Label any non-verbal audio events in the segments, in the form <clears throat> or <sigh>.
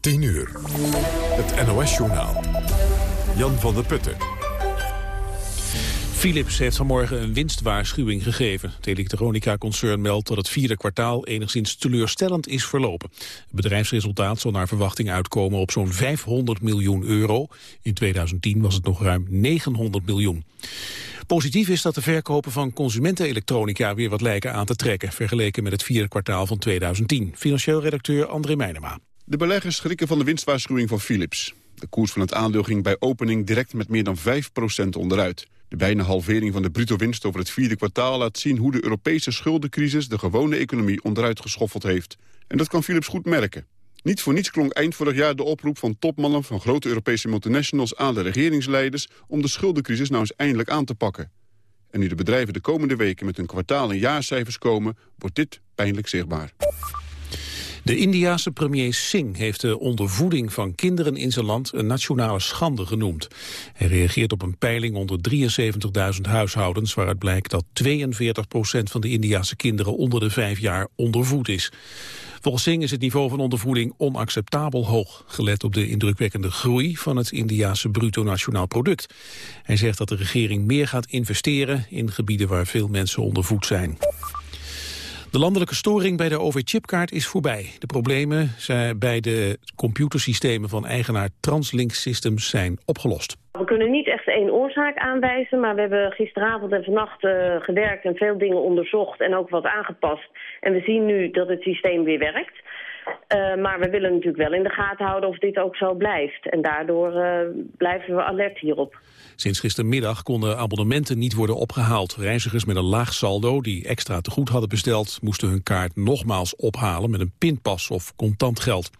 10 uur. Het NOS-journaal. Jan van der Putten. Philips heeft vanmorgen een winstwaarschuwing gegeven. Het elektronica-concern meldt dat het vierde kwartaal enigszins teleurstellend is verlopen. Het bedrijfsresultaat zal naar verwachting uitkomen op zo'n 500 miljoen euro. In 2010 was het nog ruim 900 miljoen. Positief is dat de verkopen van consumentenelektronica weer wat lijken aan te trekken, vergeleken met het vierde kwartaal van 2010. Financieel redacteur André Meijnema. De beleggers schrikken van de winstwaarschuwing van Philips. De koers van het aandeel ging bij opening direct met meer dan 5% onderuit. De bijna halvering van de bruto winst over het vierde kwartaal laat zien hoe de Europese schuldencrisis de gewone economie onderuit geschoffeld heeft. En dat kan Philips goed merken. Niet voor niets klonk eind vorig jaar de oproep van topmannen van grote Europese multinationals aan de regeringsleiders om de schuldencrisis nou eens eindelijk aan te pakken. En nu de bedrijven de komende weken met hun kwartaal- en jaarcijfers komen, wordt dit pijnlijk zichtbaar. De Indiase premier Singh heeft de ondervoeding van kinderen in zijn land een nationale schande genoemd. Hij reageert op een peiling onder 73.000 huishoudens waaruit blijkt dat 42% van de Indiase kinderen onder de vijf jaar ondervoed is. Volgens Singh is het niveau van ondervoeding onacceptabel hoog, gelet op de indrukwekkende groei van het Indiase bruto nationaal product. Hij zegt dat de regering meer gaat investeren in gebieden waar veel mensen ondervoed zijn. De landelijke storing bij de OV-chipkaart is voorbij. De problemen bij de computersystemen van eigenaar Translink Systems zijn opgelost. We kunnen niet echt één oorzaak aanwijzen, maar we hebben gisteravond en vannacht uh, gewerkt en veel dingen onderzocht en ook wat aangepast. En we zien nu dat het systeem weer werkt. Uh, maar we willen natuurlijk wel in de gaten houden of dit ook zo blijft. En daardoor uh, blijven we alert hierop. Sinds gistermiddag konden abonnementen niet worden opgehaald. Reizigers met een laag saldo die extra te goed hadden besteld... moesten hun kaart nogmaals ophalen met een pinpas of contant geld.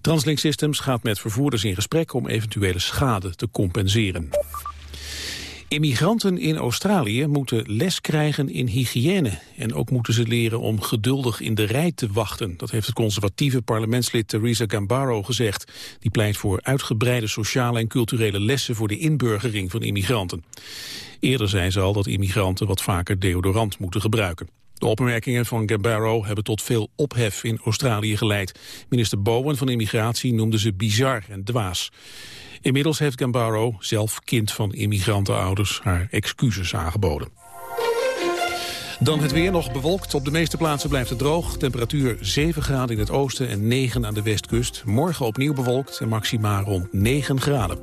Translink Systems gaat met vervoerders in gesprek... om eventuele schade te compenseren. Immigranten in Australië moeten les krijgen in hygiëne. En ook moeten ze leren om geduldig in de rij te wachten. Dat heeft het conservatieve parlementslid Theresa Gambaro gezegd. Die pleit voor uitgebreide sociale en culturele lessen... voor de inburgering van immigranten. Eerder zei ze al dat immigranten wat vaker deodorant moeten gebruiken. De opmerkingen van Gambaro hebben tot veel ophef in Australië geleid. Minister Bowen van Immigratie noemde ze bizar en dwaas. Inmiddels heeft Gambaro, zelf kind van immigrantenouders, haar excuses aangeboden. Dan het weer nog bewolkt. Op de meeste plaatsen blijft het droog. Temperatuur 7 graden in het oosten en 9 aan de westkust. Morgen opnieuw bewolkt en maximaal rond 9 graden.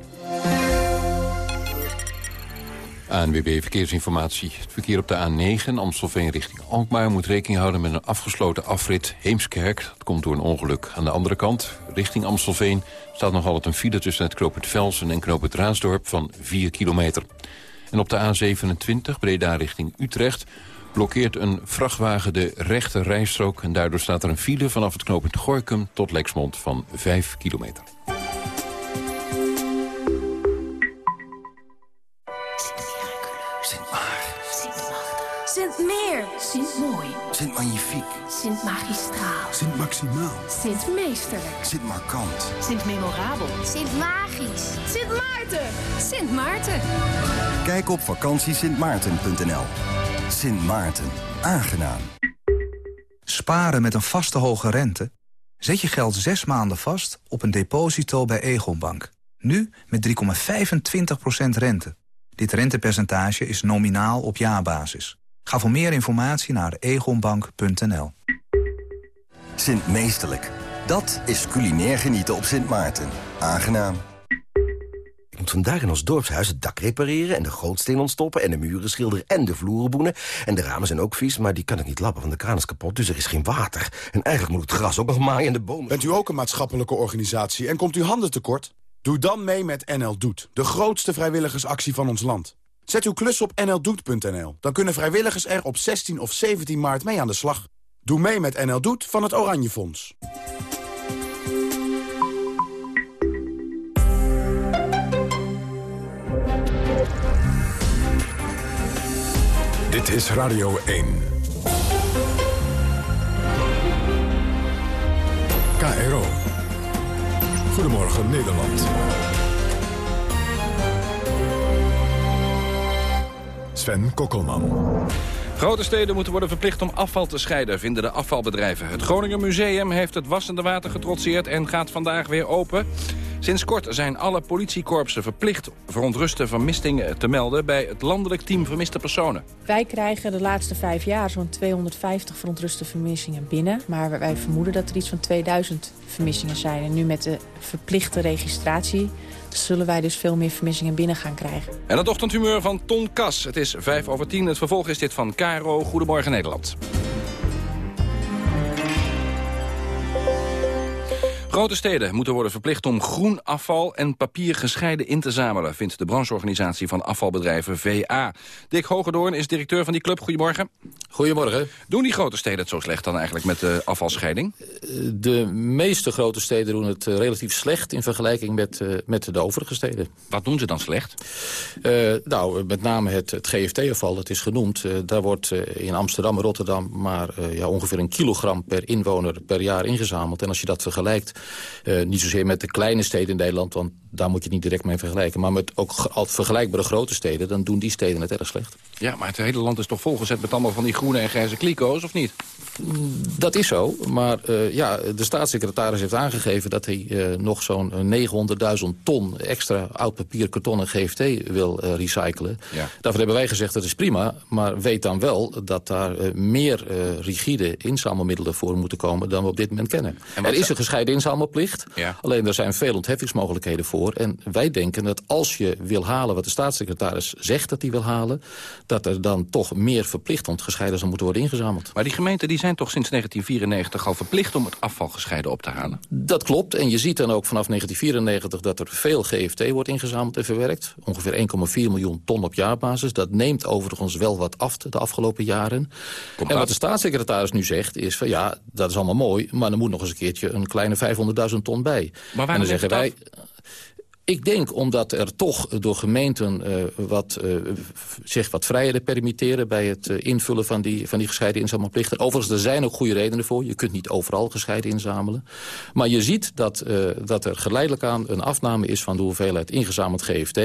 ANWB Verkeersinformatie. Het verkeer op de A9 Amstelveen richting Alkmaar... moet rekening houden met een afgesloten afrit Heemskerk. Dat komt door een ongeluk. Aan de andere kant, richting Amstelveen... staat nog altijd een file tussen het knooppunt Velsen en knooppunt Raasdorp van 4 kilometer. En op de A27 Breda richting Utrecht blokkeert een vrachtwagen de rechte rijstrook... en daardoor staat er een file vanaf het knooppunt Gorkum tot Lexmond van 5 kilometer. Sint Mooi. Sint Magnifiek. Sint Magistraal. Sint Maximaal. Sint Meesterlijk. Sint Markant. Sint Memorabel. Sint Magisch. Sint Maarten. Sint Maarten. Kijk op vakantiesintmaarten.nl. Sint Maarten. Aangenaam. Sparen met een vaste hoge rente? Zet je geld zes maanden vast op een deposito bij Egonbank. Nu met 3,25% rente. Dit rentepercentage is nominaal op jaarbasis. Ga voor meer informatie naar egonbank.nl. Sint Meesterlijk. Dat is culinair genieten op Sint Maarten. Aangenaam. Ik moet vandaag in ons dorpshuis het dak repareren... en de gootsteen ontstoppen en de muren schilderen en de vloeren boenen. En de ramen zijn ook vies, maar die kan ik niet lappen, want de kraan is kapot. Dus er is geen water. En eigenlijk moet het gras ook nog maaien en de bomen... Bent u ook een maatschappelijke organisatie en komt u handen tekort? Doe dan mee met NL Doet, de grootste vrijwilligersactie van ons land. Zet uw klus op nldoet.nl. Dan kunnen vrijwilligers er op 16 of 17 maart mee aan de slag. Doe mee met NL Doet van het Oranje Fonds. Dit is Radio 1. KRO. Goedemorgen Nederland. Sven Kokkelman. Grote steden moeten worden verplicht om afval te scheiden, vinden de afvalbedrijven. Het Groninger Museum heeft het wassende water getrotseerd en gaat vandaag weer open. Sinds kort zijn alle politiekorpsen verplicht verontruste vermistingen te melden... bij het landelijk team vermiste personen. Wij krijgen de laatste vijf jaar zo'n 250 verontruste vermissingen binnen. Maar wij vermoeden dat er iets van 2000 vermissingen zijn. En nu met de verplichte registratie zullen wij dus veel meer vermissingen binnen gaan krijgen. En het ochtendhumeur van Ton Kas. Het is 5 over 10. Het vervolg is dit van Caro. Goedemorgen Nederland. Grote steden moeten worden verplicht om groen afval en papier gescheiden in te zamelen, vindt de brancheorganisatie van afvalbedrijven VA. Dick Hogedoorn is directeur van die club. Goedemorgen. Goedemorgen. Doen die grote steden het zo slecht dan eigenlijk met de afvalscheiding? De meeste grote steden doen het eh, relatief slecht in vergelijking met, uh, met de overige steden. Wat doen ze dan slecht? Uh, nou, met name het, het GFT-afval, het is genoemd. Uh, daar wordt in Amsterdam en Rotterdam maar ja, ongeveer een kilogram per inwoner per jaar ingezameld. En als je dat vergelijkt niet zozeer met de kleine steden in Nederland, want daar moet je het niet direct mee vergelijken. Maar met ook vergelijkbare grote steden, dan doen die steden het erg slecht. Ja, maar het hele land is toch volgezet met allemaal van die groene en grijze kliko's, of niet? Dat is zo, maar uh, ja, de staatssecretaris heeft aangegeven... dat hij uh, nog zo'n 900.000 ton extra oud papier, karton en GFT wil uh, recyclen. Ja. Daarvoor hebben wij gezegd, dat is prima, maar weet dan wel... dat daar meer rigide inzamelmiddelen voor moeten komen dan we op dit moment kennen. Er is een gescheiden inzamelplicht, ja. alleen er zijn veel ontheffingsmogelijkheden voor. En wij denken dat als je wil halen wat de staatssecretaris zegt dat hij wil halen... dat er dan toch meer verplicht moeten worden ingezameld. Maar die gemeenten die zijn toch sinds 1994 al verplicht om het afval gescheiden op te halen? Dat klopt. En je ziet dan ook vanaf 1994 dat er veel GFT wordt ingezameld en verwerkt. Ongeveer 1,4 miljoen ton op jaarbasis. Dat neemt overigens wel wat af de afgelopen jaren. Komt en wat de staatssecretaris nu zegt is van ja, dat is allemaal mooi... maar er moet nog eens een keertje een kleine 500.000 ton bij. Maar en dan zeggen wij... Ik denk omdat er toch door gemeenten uh, wat, uh, zich wat vrijheden permitteren... bij het uh, invullen van die, van die gescheiden inzamelplichten. Overigens, er zijn ook goede redenen voor. Je kunt niet overal gescheiden inzamelen. Maar je ziet dat, dat er geleidelijk aan een afname is... van de hoeveelheid ingezameld GFT.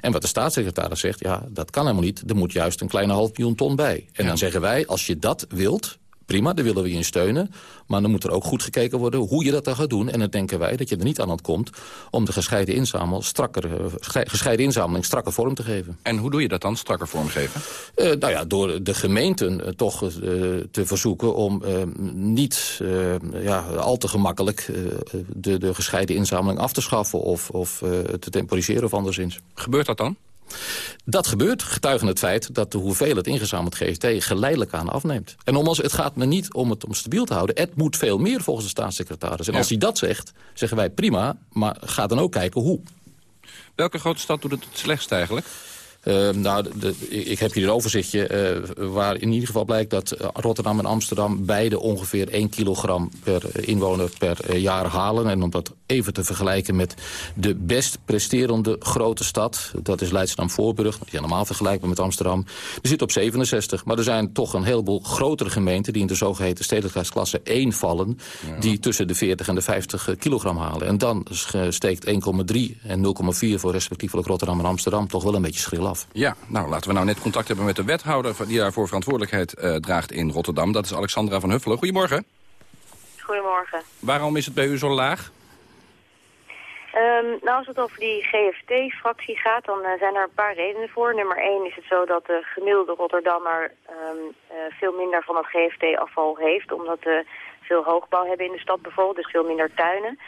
En wat de staatssecretaris zegt, ja, dat kan helemaal niet. Er moet juist een kleine half miljoen ton bij. En ja. dan zeggen wij, als je dat wilt prima, daar willen we je in steunen. Maar dan moet er ook goed gekeken worden hoe je dat dan gaat doen. En dan denken wij dat je er niet aan komt om de gescheiden, inzamel strakker, gescheiden inzameling strakke vorm te geven. En hoe doe je dat dan, strakker vorm geven? Uh, nou ja, door de gemeenten uh, toch uh, te verzoeken om niet ja, al te gemakkelijk de, de gescheiden inzameling af te schaffen... of, of te temporiseren of anderszins. Gebeurt dat dan? Dat gebeurt, getuigen het feit dat de hoeveelheid ingezameld GFT geleidelijk aan afneemt. En nogmaals, het gaat me niet om het om stabiel te houden. Het moet veel meer volgens de staatssecretaris. En ja. als hij dat zegt, zeggen wij prima, maar ga dan ook kijken hoe. Welke grote stad doet het het slechtst eigenlijk? Uh, nou, de, de, ik heb hier een overzichtje uh, waar in ieder geval blijkt dat uh, Rotterdam en Amsterdam beide ongeveer 1 kilogram per inwoner per jaar halen. En om dat even te vergelijken met de best presterende grote stad, dat is Leidschendam-Voorburg, die normaal vergelijkbaar met Amsterdam, die zit op 67. Maar er zijn toch een heleboel grotere gemeenten die in de zogeheten stedelijkheidsklasse 1 vallen, ja. die tussen de 40 en de 50 kilogram halen. En dan steekt 1,3 en 0,4 voor respectievelijk Rotterdam en Amsterdam toch wel een beetje schril af. Ja, nou laten we nou net contact hebben met de wethouder... die daarvoor verantwoordelijkheid uh, draagt in Rotterdam. Dat is Alexandra van Huffelen. Goedemorgen. Goedemorgen. Waarom is het bij u zo laag? Um, nou, als het over die GFT-fractie gaat, dan uh, zijn er een paar redenen voor. Nummer één is het zo dat de gemiddelde Rotterdammer um, uh, veel minder van het GFT-afval heeft. Omdat we veel hoogbouw hebben in de stad bijvoorbeeld, dus veel minder tuinen.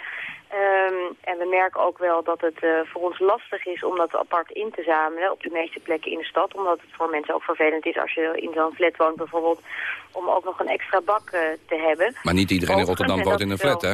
Um, en we merken ook wel dat het uh, voor ons lastig is om dat apart in te zamelen op de meeste plekken in de stad. Omdat het voor mensen ook vervelend is als je in zo'n flat woont bijvoorbeeld om ook nog een extra bak uh, te hebben. Maar niet iedereen in Rotterdam woont in een flat, hè?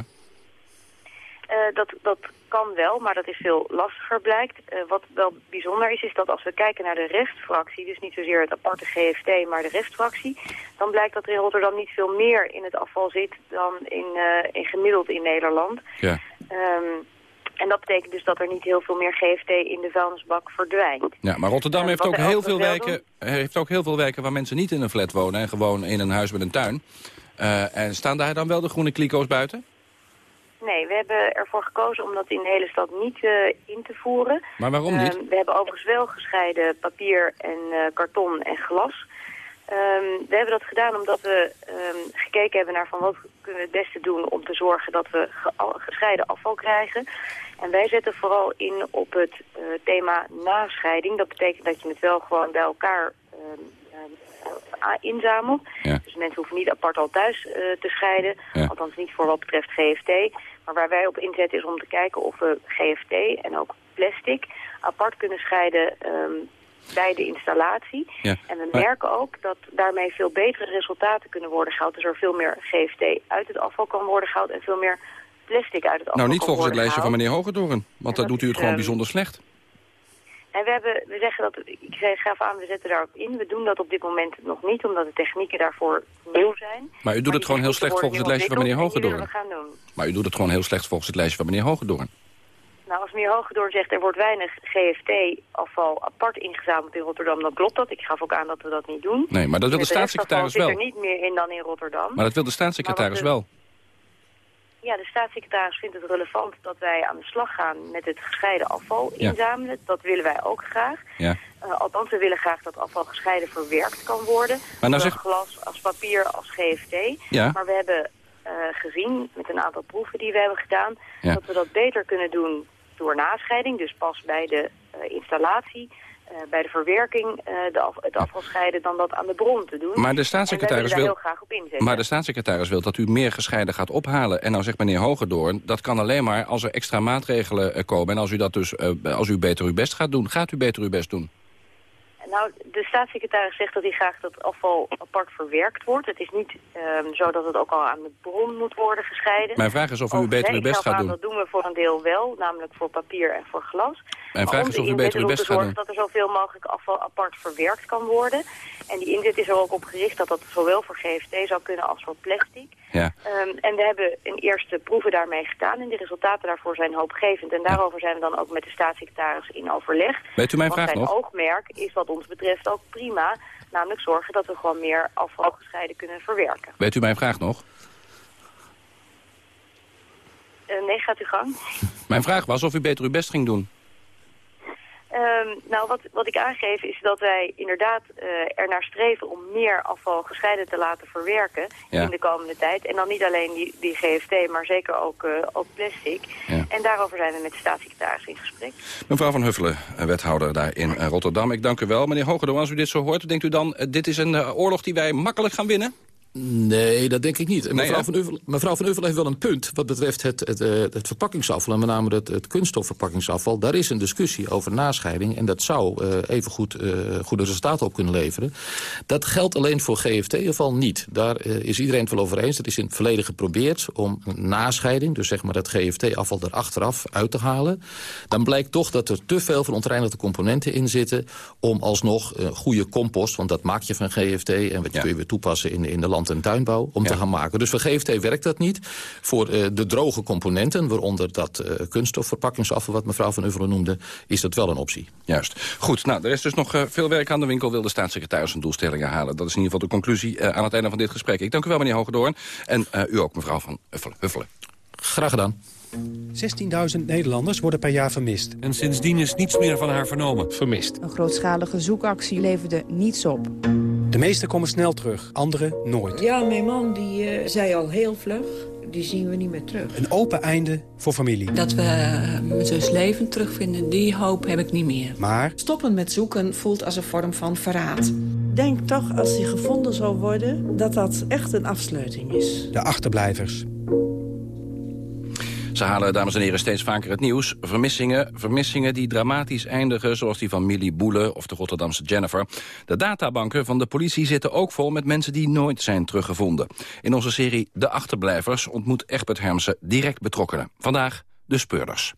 Uh, dat, dat kan wel, maar dat is veel lastiger blijkt. Uh, wat wel bijzonder is, is dat als we kijken naar de restfractie... dus niet zozeer het aparte GFT, maar de restfractie... dan blijkt dat er in Rotterdam niet veel meer in het afval zit... dan in, uh, in gemiddeld in Nederland. Ja. Um, en dat betekent dus dat er niet heel veel meer GFT in de vuilnisbak verdwijnt. Ja, maar Rotterdam uh, heeft, ook heel veel wijken, heeft ook heel veel wijken waar mensen niet in een flat wonen... en gewoon in een huis met een tuin. Uh, en staan daar dan wel de groene kliko's buiten? Nee, we hebben ervoor gekozen om dat in de hele stad niet uh, in te voeren. Maar waarom niet? Uh, we hebben overigens wel gescheiden papier en uh, karton en glas. Ehm, we hebben dat gedaan omdat we ehm, gekeken hebben naar van wat kunnen we het beste doen om te zorgen dat we ge gescheiden afval krijgen. En wij zetten vooral in op het uh, thema nascheiding. Dat betekent dat je het wel gewoon bij elkaar inzamelt. Ja. Dus mensen hoeven niet apart al thuis uh, te scheiden. Ja. Althans niet voor wat betreft GFT. Maar waar wij op inzetten is om te kijken of we GFT en ook plastic apart kunnen scheiden um, bij de installatie. Ja. En we Maar- merken ook dat daarmee veel betere resultaten kunnen worden gehaald. Dus er veel meer GFT uit het afval kan worden gehaald en veel meer plastic uit het afval Nou, niet volgens het lijstje van meneer Hogendoorn. Want dan doet u het gewoon ehm, bijzonder slecht. En we, hebben, we zeggen dat, ik gaf aan, we zetten daarop in. We doen dat op dit moment nog niet, omdat de technieken daarvoor nieuw zijn. Maar u doet het gewoon heel slecht volgens het lijstje van meneer we gaan doen. Maar u doet het gewoon heel slecht volgens het lijstje van meneer Hogendoorn. Nou, als meneer Hogendoorn zegt er wordt weinig GFT-afval apart ingezameld in Rotterdam, dan klopt dat. Ik gaf ook aan dat we dat niet doen. Nee, maar dat wil de staatssecretaris zit wel. er niet meer in dan in Rotterdam. Maar dat wil de staatssecretaris wel. Ja, de staatssecretaris vindt het relevant dat wij aan de slag gaan met het gescheiden afval Ja. inzamelen. Dat willen wij ook graag. Ja. Eh, althans, we willen graag dat afval gescheiden verwerkt kan worden. Maar nou zeg- glas als papier als GFT. Ja. Maar we hebben eh, gezien met een aantal proeven die we hebben gedaan... Dat we dat beter kunnen doen door nascheiding. Dus pas bij de eh, installatie, bij de verwerking eh, de af- het afval scheiden... dan dat aan de bron te doen. Maar de staatssecretaris wil... daar heel graag op inzetten. Maar de staatssecretaris wil dat u meer gescheiden gaat ophalen. En nou zegt meneer Hogendoorn, dat kan alleen maar als er extra maatregelen eh, komen. En als u, dat dus, eh, als u beter uw best gaat doen, gaat u beter uw best doen. Nou, de staatssecretaris zegt dat hij graag dat afval apart verwerkt wordt. Het is niet ehm, zo dat het ook al aan de bron moet worden gescheiden. Mijn vraag is of u beter uw best gaat aan, doen. Dat doen we voor een deel wel, namelijk voor papier en voor glas. Mijn vraag is of u beter uw best gaat zorgen doen. dat er zoveel mogelijk afval apart verwerkt kan worden. En die inzet is er ook op gericht dat dat zowel voor GFT zou kunnen als voor plastic. Ja. Ehm, en we hebben een eerste proeven daarmee gedaan en de resultaten daarvoor zijn hoopgevend. En daarover zijn we dan ook met de staatssecretaris in overleg. Weet u mijn Want vraag zijn nog? oogmerk is wat ons betreft ook prima. Namelijk zorgen dat we gewoon meer afval gescheiden kunnen verwerken. Weet u mijn vraag nog? Eh, nee, gaat u gang. Mijn vraag was of u beter uw best ging doen. Ehm, nou, wat, wat ik aangeef is dat wij inderdaad eh er naar streven om meer afval gescheiden te laten verwerken Ja. in de komende tijd. En dan niet alleen die, die GFT, maar zeker ook, eh, ook plastic. Ja. En daarover zijn we met de staatssecretaris in gesprek. Mevrouw Van Huffelen, eh, wethouder daar in Rotterdam. Ik dank u wel. Meneer Hogendoorn, als u dit zo hoort, denkt u dan... dit is een oorlog die wij makkelijk gaan winnen? Nee, dat denk ik niet. Nee, mevrouw, van Uffel, mevrouw Van heeft wel een punt wat betreft het, het, eh, het verpakkingsafval... en met name het, het kunststofverpakkingsafval. Daar is een discussie over nascheiding... en dat zou uh, even goed, uh, goede resultaten op kunnen leveren. Dat geldt alleen voor GFT-afval niet. Daar uh, is iedereen het wel over eens. Dat is in het verleden geprobeerd om nascheiding... dus zeg maar dat GFT-afval er achteraf uit te halen. Dan blijkt toch dat er te veel van ontreinigde componenten in zitten... om alsnog goede compost, want dat maak je van GFT... en wat ja. kun je weer toepassen in, in de land- en tuinbouw om ja. te gaan maken. Dus voor GFT werkt dat niet. Voor uh, de droge componenten, waaronder dat uh, kunststofverpakkingsafval... wat mevrouw Van Uffelen noemde, is dat wel een optie. Juist. Goed, nou, er is dus nog uh, veel werk aan de winkel... wil de staatssecretaris zijn doelstellingen halen. Dat is in ieder geval de conclusie uh, aan het einde van dit gesprek. Ik dank u wel, meneer Hogedoorn. En uh, u ook, mevrouw Van Uffelen. Huffelen. Graag gedaan. 16.000 Nederlanders worden per jaar vermist. En sindsdien is niets meer van haar vernomen. Vermist. Een grootschalige zoekactie leverde niets op. De meesten komen snel terug, anderen nooit. Ja, mijn man die uh, zei al heel vlug, die zien we niet meer terug. Een open einde voor familie. Dat we uh, mijn zus levend terugvinden, die hoop heb ik niet meer. Maar... Stoppen met zoeken voelt als een vorm van verraad. Denk toch, als hij gevonden zou worden, dat dat echt een afsluiting is. De achterblijvers. Ze halen, dames en heren, steeds vaker het nieuws. Vermissingen, vermissingen die dramatisch eindigen... zoals die van Millie Boele of de Rotterdamse Jennifer. De databanken van de politie zitten ook vol met mensen die nooit zijn teruggevonden. In onze serie De Achterblijvers ontmoet Egbert Hermsen direct betrokkenen. Vandaag de speurders.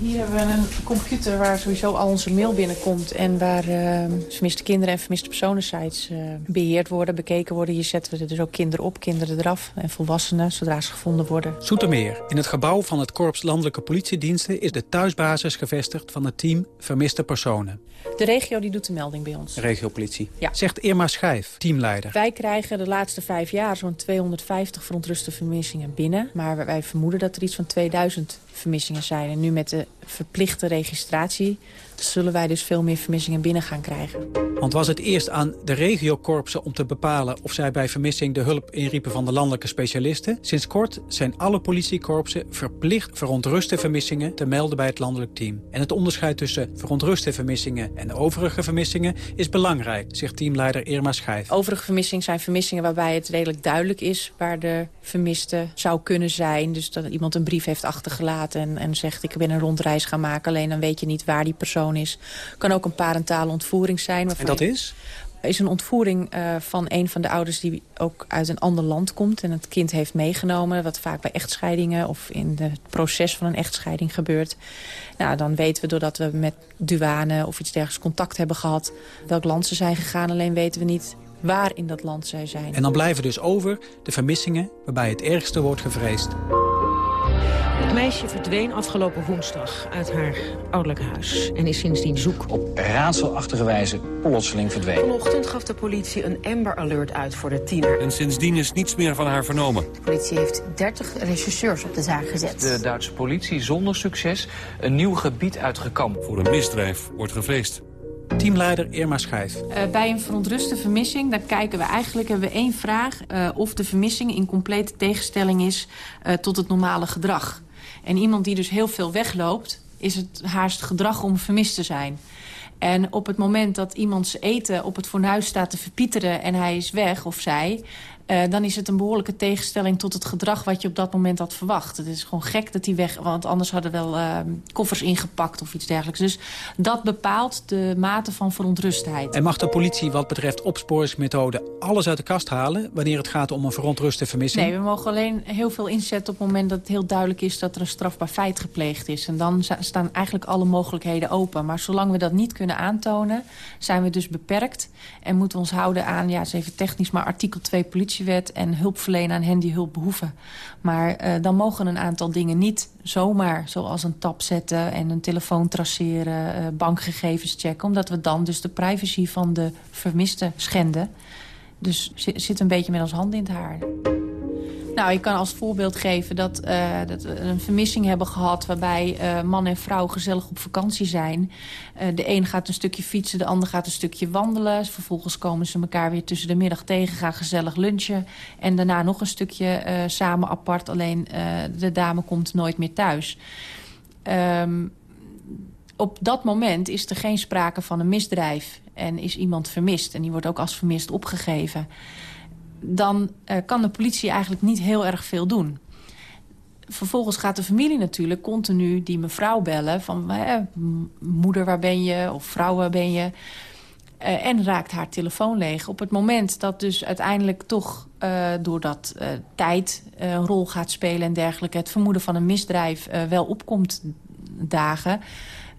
Hier hebben we een computer waar sowieso al onze mail binnenkomt... en waar uh, vermiste kinderen en vermiste personensites uh, beheerd worden, bekeken worden. Hier zetten we dus ook kinderen op, kinderen eraf en volwassenen... zodra ze gevonden worden. Zoetermeer. In het gebouw van het Korps Landelijke Politiediensten... is de thuisbasis gevestigd van het team Vermiste Personen. De regio die doet de melding bij ons. De regiopolitie. Ja. Zegt Irma Schijf, teamleider. Wij krijgen de laatste vijf jaar zo'n 250 verontruste vermissingen binnen. Maar wij vermoeden dat er iets van 2000 vermissingen zijn. En nu met de verplichte registratie zullen wij dus veel meer vermissingen binnen gaan krijgen. Want was het eerst aan de regiokorpsen om te bepalen of zij bij vermissing de hulp inriepen van de landelijke specialisten? Sinds kort zijn alle politiekorpsen verplicht verontruste vermissingen te melden bij het landelijk team. En het onderscheid tussen verontruste vermissingen en overige vermissingen is belangrijk, zegt teamleider Irma Schijf. Overige vermissingen zijn vermissingen waarbij het redelijk duidelijk is waar de vermiste zou kunnen zijn. Dus dat iemand een brief heeft achtergelaten en, en zegt ik ben een gaan maken. Alleen dan weet je niet waar die persoon is. Kan ook een parentale ontvoering zijn. En dat is? is een ontvoering uh, van een van de ouders die ook uit een ander land komt... en het kind heeft meegenomen, wat vaak bij echtscheidingen... of in het proces van een echtscheiding gebeurt. Nou, dan weten we doordat we met douane of iets dergelijks contact hebben gehad... welk land ze zijn gegaan, alleen weten we niet waar in dat land zij zijn. En dan blijven dus over de vermissingen waarbij het ergste wordt gevreesd. Het meisje verdween afgelopen woensdag uit haar ouderlijk huis en is sindsdien zoek. Op raadselachtige wijze plotseling verdwenen. Vanochtend gaf de politie een Amber Alert uit voor de tiener. En sindsdien is niets meer van haar vernomen. De politie heeft 30 rechercheurs op de zaak gezet. De Duitse politie zonder succes een nieuw gebied uitgekampt. Voor een misdrijf wordt gevreesd. Teamleider Irma Schijf. Uh, bij een verontruste vermissing, daar kijken we eigenlijk, hebben we één vraag... Uh, of de vermissing in complete tegenstelling is uh, tot het normale gedrag. En iemand die dus heel veel wegloopt, is het haast gedrag om vermist te zijn. En op het moment dat iemands eten op het fornuis staat te verpieteren... en hij is weg, of zij... Uh, dan is het een behoorlijke tegenstelling tot het gedrag wat je op dat moment had verwacht. Het is gewoon gek dat hij weg... want anders hadden wel uh, koffers ingepakt of iets dergelijks. Dus dat bepaalt de mate van verontrustheid. En mag de politie wat betreft opsporingsmethoden alles uit de kast halen... wanneer het gaat om een verontruste vermissing? Nee, we mogen alleen heel veel inzetten op het moment dat het heel duidelijk is... dat er een strafbaar feit gepleegd is. En dan staan eigenlijk alle mogelijkheden open. Maar zolang we dat niet kunnen aantonen, zijn we dus beperkt... en moeten we ons houden aan, ja, is even technisch, maar artikel 2 politie politiewet en hulp verlenen aan hen die hulp behoeven. Maar uh, dan mogen een aantal dingen niet zomaar, zoals een tap zetten en een telefoon traceren, uh, bankgegevens checken. Omdat we dan dus de privacy van de vermiste schenden. Dus zit een beetje met ons hand in het haar. Nou, ik kan als voorbeeld geven dat, uh, dat we een vermissing hebben gehad... waarbij uh, man en vrouw gezellig op vakantie zijn. Uh, de een gaat een stukje fietsen, de ander gaat een stukje wandelen. Vervolgens komen ze elkaar weer tussen de middag tegen, gaan gezellig lunchen. En daarna nog een stukje samen apart. Alleen de dame komt nooit meer thuis. Um, op dat moment is er geen sprake van een misdrijf. En is iemand vermist. En die wordt ook als vermist opgegeven dan uh, kan de politie eigenlijk niet heel erg veel doen. Vervolgens gaat de familie natuurlijk continu die mevrouw bellen... van eh, moeder, waar ben je? Of vrouw, waar ben je? Uh, en raakt haar telefoon leeg. Op het moment dat dus uiteindelijk toch... Uh, doordat tijd een rol gaat spelen en dergelijke... het vermoeden van een misdrijf wel opkomt dagen...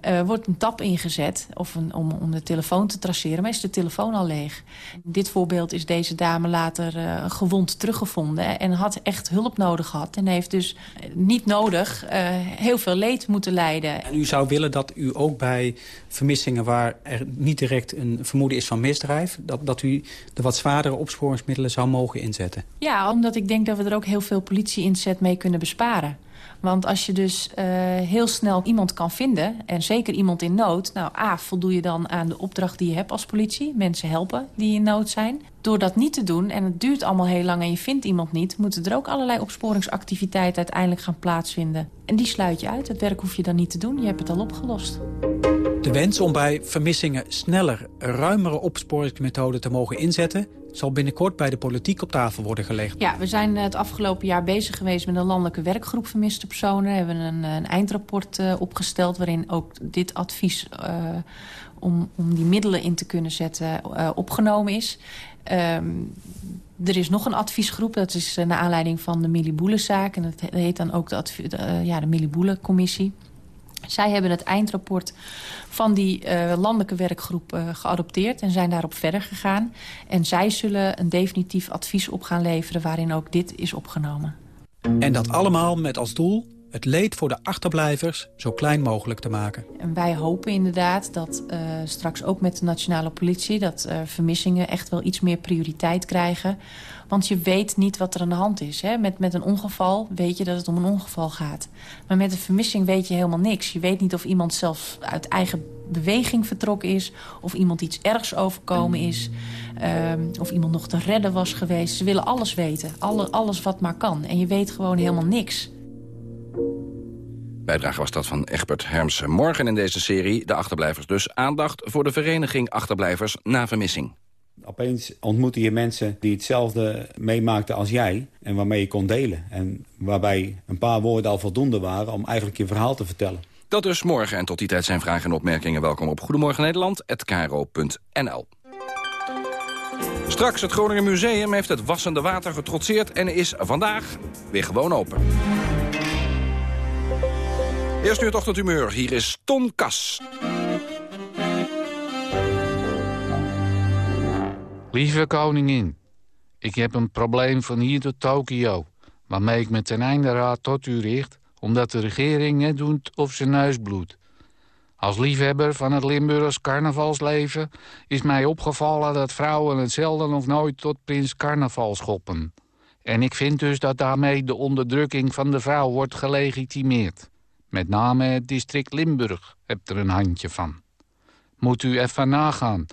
Uh, wordt een tap ingezet of een, om, om de telefoon te traceren, maar is de telefoon al leeg. In dit voorbeeld is deze dame later uh, gewond teruggevonden en had echt hulp nodig gehad. En heeft dus niet nodig uh, heel veel leed moeten lijden. En u zou willen dat u ook bij vermissingen waar er niet direct een vermoeden is van misdrijf... dat, dat u de wat zwaardere opsporingsmiddelen zou mogen inzetten? Ja, omdat ik denk dat we er ook heel veel politie-inzet mee kunnen besparen. Want als je dus uh, heel snel iemand kan vinden... en zeker iemand in nood... nou, A, voldoe je dan aan de opdracht die je hebt als politie. Mensen helpen die in nood zijn. Door dat niet te doen, en het duurt allemaal heel lang... en je vindt iemand niet... moeten er ook allerlei opsporingsactiviteiten uiteindelijk gaan plaatsvinden. En die sluit je uit. Het werk hoef je dan niet te doen. Je hebt het al opgelost. De wens om bij vermissingen sneller, ruimere opsporingsmethoden te mogen inzetten zal binnenkort bij de politiek op tafel worden gelegd. Ja, we zijn het afgelopen jaar bezig geweest met een landelijke werkgroep vermiste personen. We hebben een, een eindrapport uh, opgesteld waarin ook dit advies om, om die middelen in te kunnen zetten opgenomen is. Um, er is nog een adviesgroep, dat is naar aanleiding van de Millie Boele-zaak. En dat heet dan ook de, de, ja, de Millie Boele-commissie. Zij hebben het eindrapport van die uh, landelijke werkgroep uh, geadopteerd... en zijn daarop verder gegaan. En zij zullen een definitief advies op gaan leveren... waarin ook dit is opgenomen. En dat allemaal met als doel het leed voor de achterblijvers zo klein mogelijk te maken. En wij hopen inderdaad dat uh, straks ook met de nationale politie... dat vermissingen echt wel iets meer prioriteit krijgen. Want je weet niet wat er aan de hand is. Hè? Met, met een ongeval weet je dat het om een ongeval gaat. Maar met een vermissing weet je helemaal niks. Je weet niet of iemand zelf uit eigen beweging vertrokken is... of iemand iets ergs overkomen is... Um, of iemand nog te redden was geweest. Ze willen alles weten, Alle, alles wat maar kan. En je weet gewoon helemaal niks. Bijdrage was dat van Egbert Hermsen. Morgen in deze serie, de achterblijvers dus, aandacht voor de vereniging Achterblijvers na vermissing. Opeens ontmoette je mensen die hetzelfde meemaakten als jij... en waarmee je kon delen. En waarbij een paar woorden al voldoende waren om eigenlijk je verhaal te vertellen. Dat dus morgen. En tot die tijd zijn vragen en opmerkingen welkom op Goedemorgen Nederland@kro.nl. Straks, het Groningen Museum heeft het wassende water getrotseerd... en is vandaag weer gewoon open. Eerst nu het ochtendhumeur. Hier is Ton Kas. Lieve koningin, ik heb een probleem van hier tot Tokio... waarmee ik me ten einde raad tot u richt... omdat de regering net doet of ze neus bloedt. Als liefhebber van het Limburgs carnavalsleven... is mij opgevallen dat vrouwen het zelden of nooit tot prins carnaval schoppen. En ik vind dus dat daarmee de onderdrukking van de vrouw wordt gelegitimeerd. Met name het district Limburg hebt er een handje van. Moet u even nagaan.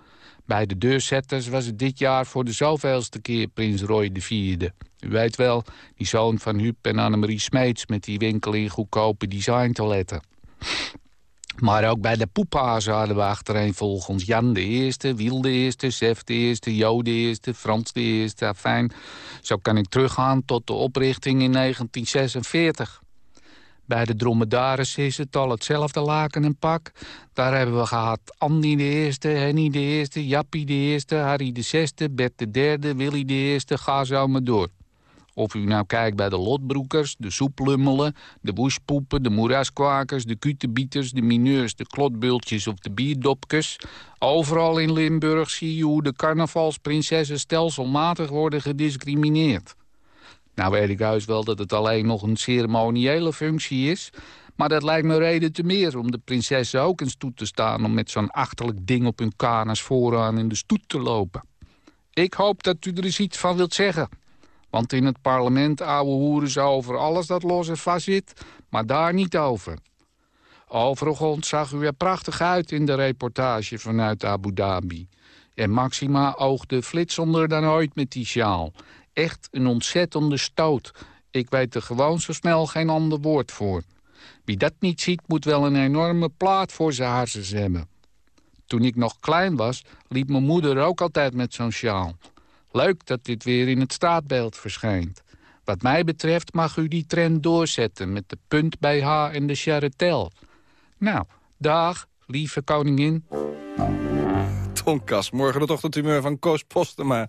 Bij de deurzetters was het dit jaar voor de zoveelste keer prins Roy Vierde. U weet wel, die zoon van Huub en Annemarie Smeets... met die winkel in goedkope designtoiletten. Maar ook bij de poepa's hadden we achtereenvolgens Jan de Eerste, Wiel de Eerste, Sef de Eerste, Jo de Eerste, Frans de Eerste, afijn. Zo kan ik teruggaan tot de oprichting in 1946. Bij de dromedaris is het al hetzelfde laken en pak. Daar hebben we gehad Andy de Eerste, Henny de Eerste, Jappie de Eerste, Harry de Zesde, Bert de Derde, Willy de Eerste, ga zo maar door. Of u nou kijkt bij de lotbroekers, de soeplummelen, de woespoepen, de moeraskwakers, de kutenbieters, de mineurs, de klotbultjes of de bierdopkes. Overal in Limburg zie je hoe de carnavalsprinsessen stelselmatig worden gediscrimineerd. Nou weet ik juist wel dat het alleen nog een ceremoniële functie is... maar dat lijkt me reden te meer om de prinsessen ook eens toe te staan... om met zo'n achterlijk ding op hun kanas vooraan in de stoet te lopen. Ik hoop dat u er eens iets van wilt zeggen... Want in het parlement ouwe hoeren ze over alles dat los en vast zit, maar daar niet over. Overigens zag u er prachtig uit in de reportage vanuit Abu Dhabi. En Maxima oogde flitsender dan ooit met die sjaal. Echt een ontzettende stoot. Ik weet er gewoon zo snel geen ander woord voor. Wie dat niet ziet, moet wel een enorme plaat voor zijn haarsens hebben. Toen ik nog klein was, liep mijn moeder ook altijd met zo'n sjaal. Leuk dat dit weer in het straatbeeld verschijnt. Wat mij betreft mag u die trend doorzetten met de punt bij H en de charretel. Nou, dag, lieve koningin. Tonkas, morgen het ochtendhumeur van Koos Postema.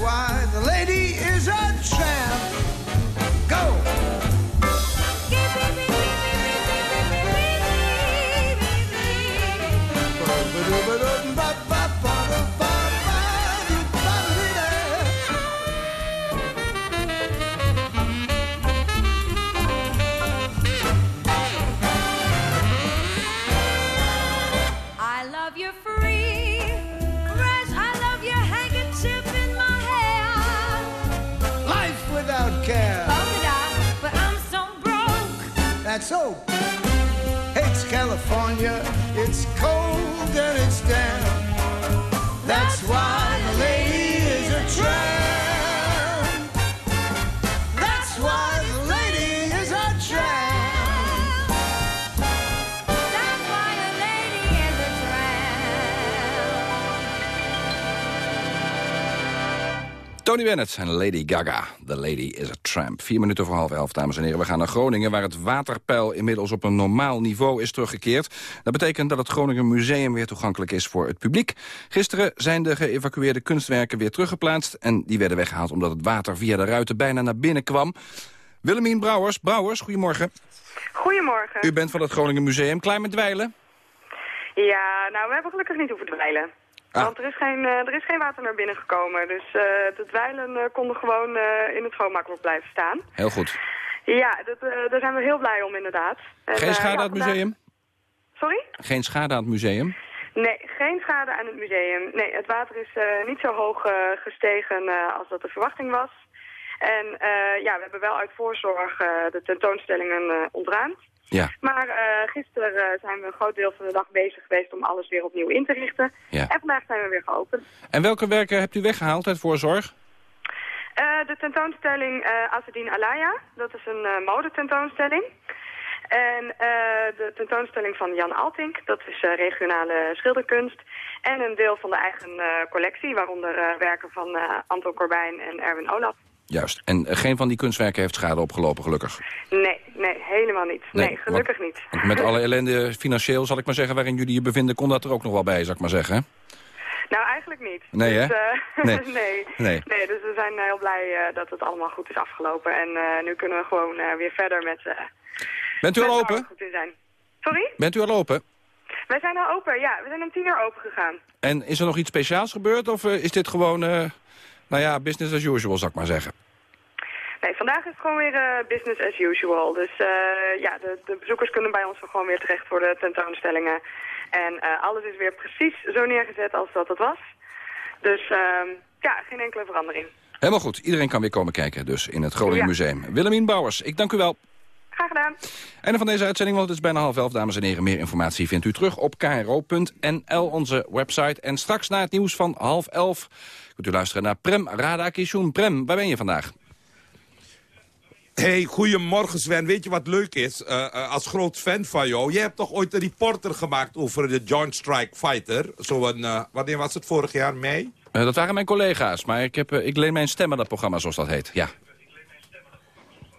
Why California. It's cold and it's damp. That's why the lady is a tramp. Tony Bennett en Lady Gaga. The Lady is a Tramp. Vier minuten voor half elf, dames en heren. We gaan naar Groningen, waar het waterpeil inmiddels op een normaal niveau is teruggekeerd. Dat betekent dat het Groningen Museum weer toegankelijk is voor het publiek. Gisteren zijn de geëvacueerde kunstwerken weer teruggeplaatst... en die werden weggehaald omdat het water via de ruiten bijna naar binnen kwam. Willemien Brouwers, Brouwers, goedemorgen. Goedemorgen. U bent van het Groningen Museum. Klaar met dweilen? Ja, nou, we hebben gelukkig niet hoeven dweilen. Ah. Want er is, geen, eh, er is geen water naar binnen gekomen. Dus eh, de dweilen eh, konden gewoon eh, in het schoonmaakblok blijven staan. Heel goed. Ja, dat, eh, daar zijn we heel blij om inderdaad. En, Geen eh, schade ja, aan het museum? Sorry? Geen schade aan het museum? Nee, geen schade aan het museum. Nee, het water is eh, niet zo hoog eh, gestegen eh, als dat de verwachting was. En eh, ja, we hebben wel uit voorzorg eh, de tentoonstellingen eh, ontruimd. Ja. Maar eh, gisteren zijn we een groot deel van de dag bezig geweest om alles weer opnieuw in te richten. Ja. En vandaag zijn we weer geopend. En welke werken hebt u weggehaald uit voorzorg? De tentoonstelling Asadin Alaya, dat is een modetentoonstelling. En de tentoonstelling van Jan Altink, dat is regionale schilderkunst. En een deel van de eigen collectie, waaronder werken van Anton Corbijn en Erwin Olaf. Juist. En eh, geen van die kunstwerken heeft schade opgelopen, gelukkig. Nee, nee, helemaal niet. Nee, Nee, gelukkig niet. Met alle ellende financieel, zal ik maar zeggen, waarin jullie je bevinden... kon dat er ook nog wel bij, zal ik maar zeggen. hè? Nou, eigenlijk niet. Nee, hè? dus, eh, Nee. <laughs> nee. Nee. nee. dus we zijn eh, heel blij dat het allemaal goed is afgelopen. En nu kunnen we gewoon weer verder met... Bent u al met open? goed in zijn. Sorry? Bent u al open? Wij zijn al open, ja. We zijn om tien uur open gegaan. En is er nog iets speciaals gebeurd? Of is dit gewoon, nou ja, business as usual, zal ik maar zeggen? Nee, vandaag is het gewoon weer eh, business as usual. Dus eh, ja, de, de bezoekers kunnen bij ons gewoon weer terecht voor de tentoonstellingen. En eh, alles is weer precies zo neergezet als dat het was. Dus ehm, ja, geen enkele verandering. Helemaal goed. Iedereen kan weer komen kijken, dus in het Groningen Ja. Museum. Willemien Bouwers, ik dank u wel. Graag gedaan. Einde van deze uitzending, want het is bijna half elf, dames en heren. Meer informatie vindt u terug op kro.nl, onze website. En straks na het nieuws van half elf kunt u luisteren naar Prem Radakishun. Prem, waar ben je vandaag? Hey, goedemorgen Sven. Weet je wat leuk is? Eh, eh, als groot fan van jou. Je hebt toch ooit een reporter gemaakt over de Joint Strike Fighter? Zo'n, eh wanneer was het? Vorig jaar mei? Eh, dat waren mijn collega's, maar ik, heb, ik leen mijn stem aan dat programma, zoals dat heet. Ja.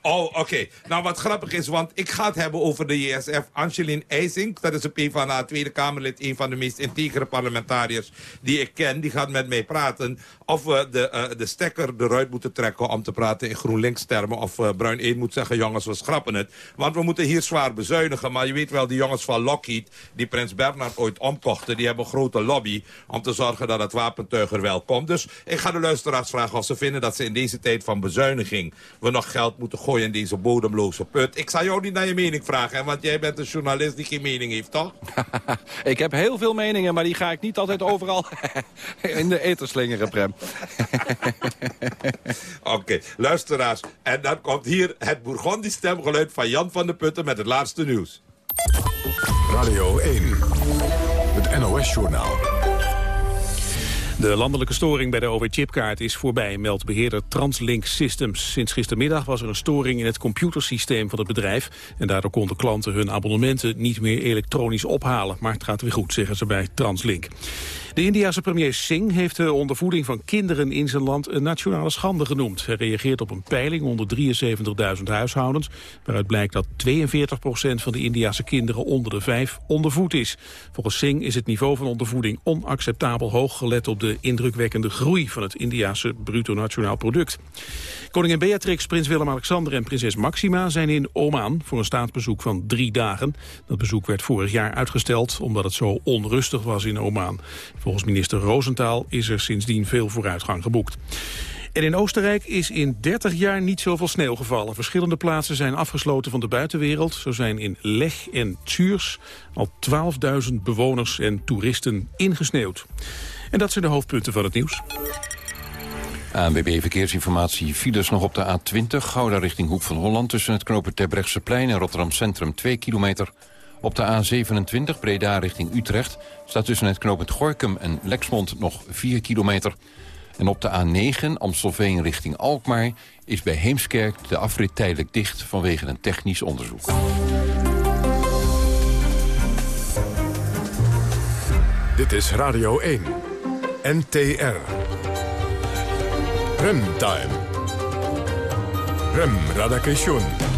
Oh, oké. Nou, wat grappig is, want ik ga het hebben over de JSF. Angeline IJsink, dat is een PvdA Tweede Kamerlid... een van de meest integere parlementariërs die ik ken. Die gaat met mij praten of we de, eh, de stekker eruit moeten trekken... om te praten in GroenLinks-termen. Of eh, Bruin 1 moet zeggen, jongens, we schrappen het. Want we moeten hier zwaar bezuinigen. Maar je weet wel, die jongens van Lockheed... die Prins Bernhard ooit omkochten... die hebben een grote lobby om te zorgen dat het wapentuig er wel komt. Dus ik ga de luisteraars vragen of ze vinden dat ze in deze tijd van bezuiniging... we nog geld moeten gooien in deze bodemloze put. Ik zal jou niet naar je mening vragen, hè, want jij bent een journalist die geen mening heeft, toch? <laughs> ik heb heel veel meningen, maar die ga ik niet altijd overal <laughs> in de eten slingeren, Prem. <laughs> Oké, luisteraars. En dan komt hier het Bourgondisch stemgeluid van Jan van der Putten met het laatste nieuws. Radio 1. Het NOS-journaal. De landelijke storing bij de OV-chipkaart is voorbij, meldt beheerder Translink Systems. Sinds gistermiddag was er een storing in het computersysteem van het bedrijf... en daardoor konden klanten hun abonnementen niet meer elektronisch ophalen. Maar het gaat weer goed, zeggen ze bij Translink. De Indiase premier Singh heeft de ondervoeding van kinderen in zijn land een nationale schande genoemd. Hij reageert op een peiling onder 73.000 huishoudens, waaruit blijkt dat 42% van de Indiase kinderen onder de vijf ondervoed is. Volgens Singh is het niveau van ondervoeding onacceptabel hoog, gelet op de indrukwekkende groei van het Indiase bruto nationaal product. Koningin Beatrix, prins Willem-Alexander en prinses Maxima zijn in Oman voor een staatsbezoek van drie dagen. Dat bezoek werd vorig jaar uitgesteld omdat het zo onrustig was in Oman. Volgens minister Roosentaal is er sindsdien veel vooruitgang geboekt. En in Oostenrijk is in 30 jaar niet zoveel sneeuw gevallen. Verschillende plaatsen zijn afgesloten van de buitenwereld. Zo zijn in Leg en Zürs al 12.000 bewoners en toeristen ingesneeuwd. En dat zijn de hoofdpunten van het nieuws. ANWB Verkeersinformatie. Files nog op de A20. Gouda richting Hoek van Holland. Tussen het knopen Terbrechtseplein en Rotterdam Centrum 2 kilometer. Op de A27 Breda richting Utrecht staat tussen het knooppunt Gorkum en Lexmond nog 4 kilometer. En op de A9 Amstelveen richting Alkmaar is bij Heemskerk de afrit tijdelijk dicht vanwege een technisch onderzoek. Dit is Radio 1. NTR. Remtime. Rem Radakation.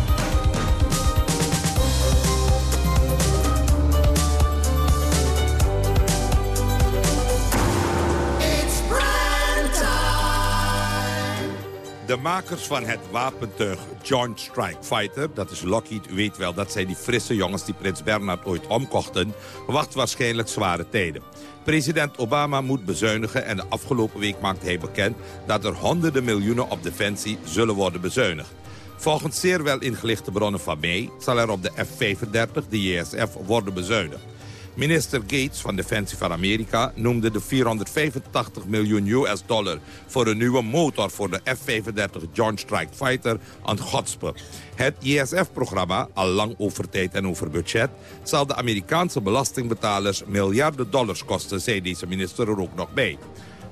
De makers van het wapentuig Joint Strike Fighter, dat is Lockheed, u weet wel, dat zijn die frisse jongens die Prins Bernhard ooit omkochten, wacht waarschijnlijk zware tijden. President Obama moet bezuinigen en de afgelopen week maakte hij bekend dat er honderden miljoenen op defensie zullen worden bezuinigd. Volgens zeer wel ingelichte bronnen van mij zal er op de F-35, de JSF, worden bezuinigd. Minister Gates van Defensie van Amerika noemde de 485 miljoen US dollar voor een nieuwe motor voor de F-35 Joint Strike Fighter een godspe. Het JSF-programma, al lang over tijd en over budget, zal de Amerikaanse belastingbetalers miljarden dollars kosten, zei deze minister er ook nog bij.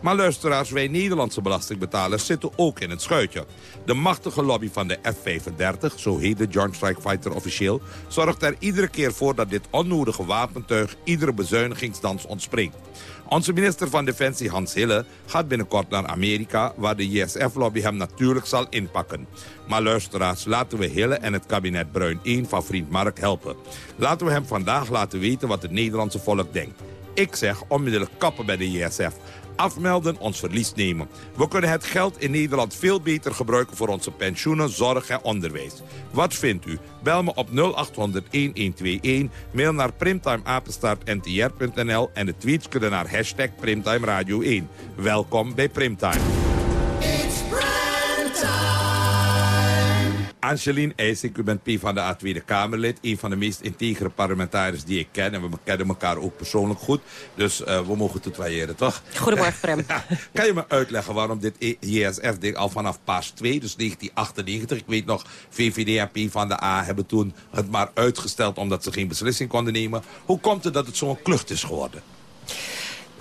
Maar luisteraars, wij Nederlandse belastingbetalers zitten ook in het schuitje. De machtige lobby van de F-35, zo heet de Joint Strike Fighter officieel... zorgt er iedere keer voor dat dit onnodige wapentuig iedere bezuinigingsdans ontspringt. Onze minister van Defensie Hans Hille gaat binnenkort naar Amerika... waar de JSF-lobby hem natuurlijk zal inpakken. Maar luisteraars, laten we Hille en het kabinet Bruin 1 van vriend Mark helpen. Laten we hem vandaag laten weten wat het Nederlandse volk denkt. Ik zeg onmiddellijk kappen bij de JSF afmelden, ons verlies nemen. We kunnen het geld in Nederland veel beter gebruiken voor onze pensioenen, zorg en onderwijs. Wat vindt u? Bel me op 0800-1121, mail naar primtimeapenstaartntr.nl en de tweets kunnen naar hashtag Primtime Radio 1. Welkom bij Primtime. Angeline IJsink, u bent P van de A Tweede Kamerlid. Een van de meest integere parlementariërs die ik ken. En we kennen elkaar ook persoonlijk goed. Dus uh, we mogen tutoyeren, toch? Goedemorgen, Prem. <laughs> kan je me uitleggen waarom dit JSF-ding al vanaf pas 2, dus 1998... ik weet nog, VVD en P van de A hebben toen het maar uitgesteld... omdat ze geen beslissing konden nemen. Hoe komt het dat het zo'n klucht is geworden?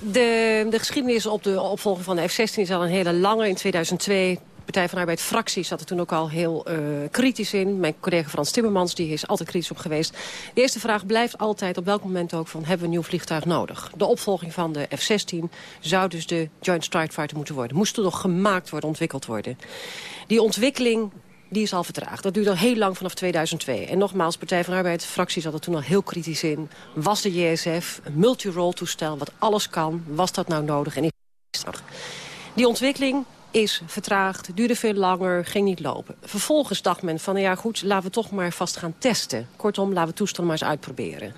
De, de geschiedenis op de opvolging van de F-16 is al een hele lange. In 2002 Partij van Arbeid fractie zat er toen ook al heel uh, kritisch in. Mijn collega Frans Timmermans die is altijd kritisch op geweest. De eerste vraag blijft altijd op welk moment ook van... hebben we een nieuw vliegtuig nodig? De opvolging van de F-16 zou dus de Joint Strike Fighter moeten worden. Moest er nog gemaakt worden, ontwikkeld worden. Die ontwikkeling die is al vertraagd. Dat duurde al heel lang vanaf 2002. En nogmaals, Partij van Arbeid, fractie zat er toen al heel kritisch in. Was de JSF een multirole toestel wat alles kan? Was dat nou nodig? En is dat? Die ontwikkeling is vertraagd, duurde veel langer, ging niet lopen. Vervolgens dacht men van, ja goed, laten we toch maar vast gaan testen. Kortom, laten we toestellen maar eens uitproberen.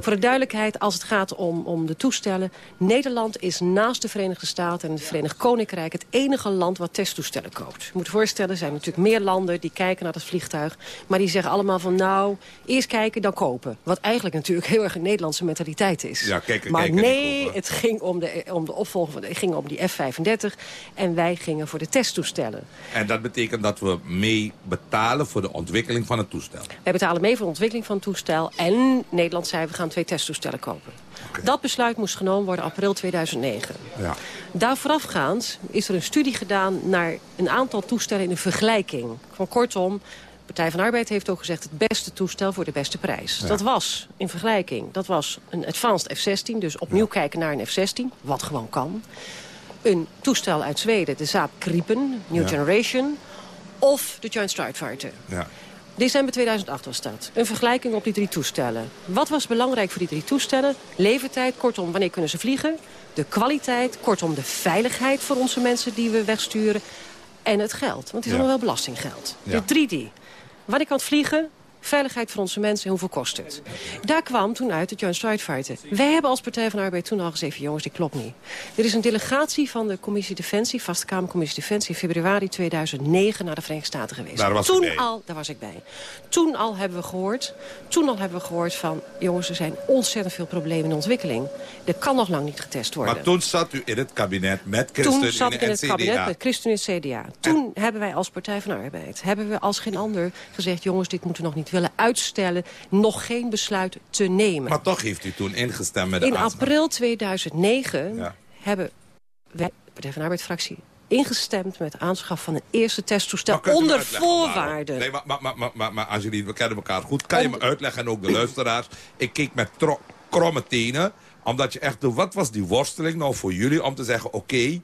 Voor de duidelijkheid, als het gaat om, om de toestellen... Nederland is naast de Verenigde Staten en het Verenigd Koninkrijk... het enige land wat testtoestellen koopt. Je moet voorstellen, er zijn natuurlijk meer landen die kijken naar het vliegtuig... maar die zeggen allemaal van, nou, eerst kijken, dan kopen. Wat eigenlijk natuurlijk heel erg een Nederlandse mentaliteit is. Ja, kijken, maar kijken, nee, het ging om de, om de opvolger, van, het ging om die F-35... en wij gingen voor de testtoestellen. En dat betekent dat we mee betalen voor de ontwikkeling van het toestel? Wij betalen mee voor de ontwikkeling van het toestel... en Nederland zei, we gaan twee testtoestellen kopen. Dat besluit moest genomen worden april 2009. Ja. Daar voorafgaand is er een studie gedaan naar een aantal toestellen in een vergelijking. Van kortom, Partij van Arbeid heeft ook gezegd... het beste toestel voor de beste prijs. Ja. Dat was, in vergelijking, dat was een advanced F-16. Dus opnieuw kijken naar een F-16, wat gewoon kan. Een toestel uit Zweden, de Saab Gripen, New Ja. Generation. Of de Joint Strike Fighter. December 2008 was dat. Een vergelijking op die drie toestellen. Wat was belangrijk voor die drie toestellen? Levertijd, kortom, wanneer kunnen ze vliegen? De kwaliteit, kortom, de veiligheid voor onze mensen die we wegsturen. En het geld, want het is Ja. allemaal wel belastinggeld. Ja. De 3D. Wanneer kan het vliegen? Veiligheid voor onze mensen en hoeveel kost het? Daar kwam toen uit de Joint Strike Fighter. Wij hebben als Partij van de Arbeid toen al gezegd... jongens, dit klopt niet. Er is een delegatie van de Commissie Defensie... Vaste Kamercommissie Defensie... in februari 2009 naar de Verenigde Staten geweest. Daar was toen al, daar was ik bij. Toen al hebben we gehoord... Toen al hebben we gehoord van... jongens, er zijn ontzettend veel problemen in ontwikkeling. Er kan nog lang niet getest worden. Maar toen zat u in het kabinet met Toen ChristenUnie zat ik in het CDA. kabinet met ChristenUnie en CDA. Toen hebben wij als Partij van de Arbeid... hebben we als geen ander gezegd... jongens, dit moeten we nog niet willen uitstellen... nog geen besluit te nemen. Maar toch heeft u toen ingestemd met de In april 2009 Ja. hebben wij, de Partij van de Arbeid-fractie... ingestemd met aanschaf van een eerste testtoestel... Onder voorwaarden. Nee, maar, maar, maar, maar, maar, Angeline, we kennen elkaar goed. Kan je me uitleggen, en ook de luisteraars... ik keek met kromme tenen, omdat je echt... Wat was die worsteling nou voor jullie om te zeggen... oké,